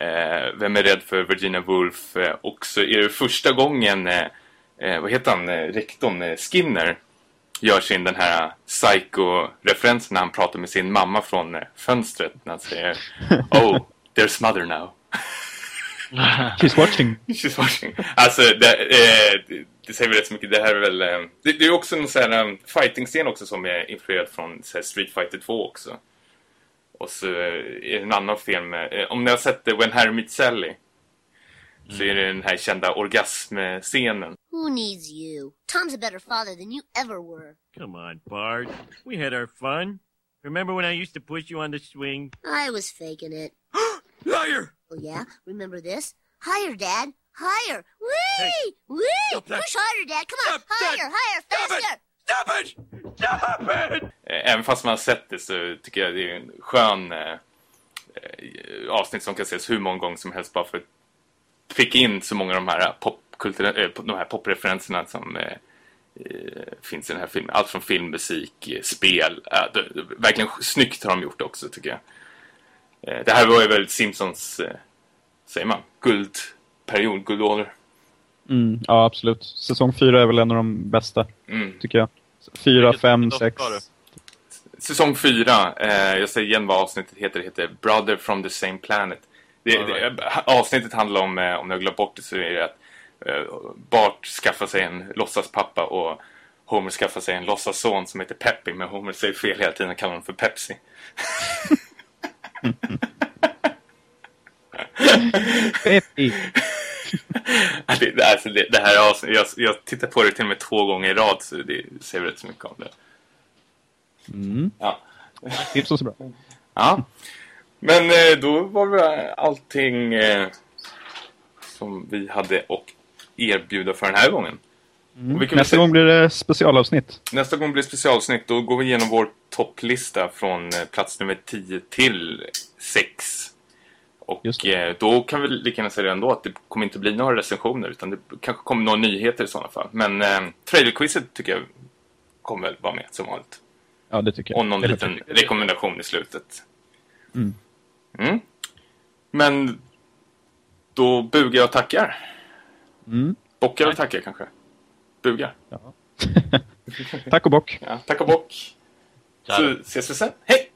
eh, Vem är rädd för Virginia Woolf och så är det första gången, vad heter han, rektorn Skinner gör sin den här psycho-referensen när han pratar med sin mamma från fönstret när han säger Oh, there's mother now. She's watching. She's watching. Alltså, det, eh, det, säger väl rätt så mycket. Det här är väl... Eh, det, det är också en sån här um, fighting-scen också som är influerad från så här, Street Fighter 2 också. Och så eh, är det en annan film. Eh, om ni har sett When Harry Meets Sally. Så är det den här kända orgasmscenen. Who needs you? Tom's a better father than you ever were. Come on, Bart. We had our fun. Remember when I used to push you on the swing? I was faking it. Liar! Oh, yeah? Remember this? Higher, Dad. Higher. Whee! Whee! Stop that. Push harder, Dad. Come on. Stop that. higher, higher, Stop it! faster. Stop it! Stop it! Även fast man har sett det så tycker jag det är en skön eh, avsnitt som kan ses hur många gånger som helst bara för att fick in så många av de här, eh, de här popreferenserna som eh, finns i den här filmen. Allt från film, musik, spel. Eh, det, det, verkligen snyggt har de gjort också tycker jag. Eh, det här var ju väl Simpsons, eh, säger man, guldperiod, guldålder. Mm, ja, absolut. Säsong fyra är väl en av de bästa, Mm. tycker jag. Fyra, Vilket fem, sex. Säsong 4, eh, jag säger igen vad avsnittet heter, det heter Brother from the same planet. Det, right. det, avsnittet handlar om, eh, om har glömt bort det så är det att eh, Bart skaffar sig en låtsaspappa och Homer skaffar sig en låtsasson som heter Peppy men Homer säger fel hela tiden och kallar honom för Pepsi. Peppi. det, alltså det, det här avsnittet, jag, jag tittar på det till och med två gånger i rad så det säger rätt så mycket om det. Mm. Ja. Simpsons är bra. Ja. Men eh, då var det allting eh, som vi hade att erbjuda för den här gången. Väl Nästa säga- gång blir det specialavsnitt. Nästa gång blir det specialsnitt. Då går vi igenom vår topplista från eh, plats nummer 10 till 6. Just Och eh, då kan vi lika gärna säga ändå att det kommer inte bli några recensioner utan det kanske kommer några nyheter i sådana fall. Men eh, trailerquizet tycker jag kommer väl vara med som vanligt. Ja, det tycker jag. Och någon Det liten rekommendation i slutet. Mm. Mm. Men då bugar jag och tackar. Mm. Bockar och tackar kanske. Bugar. Tack och bock. Ja, tack och bock. Så ses vi sen. Hej!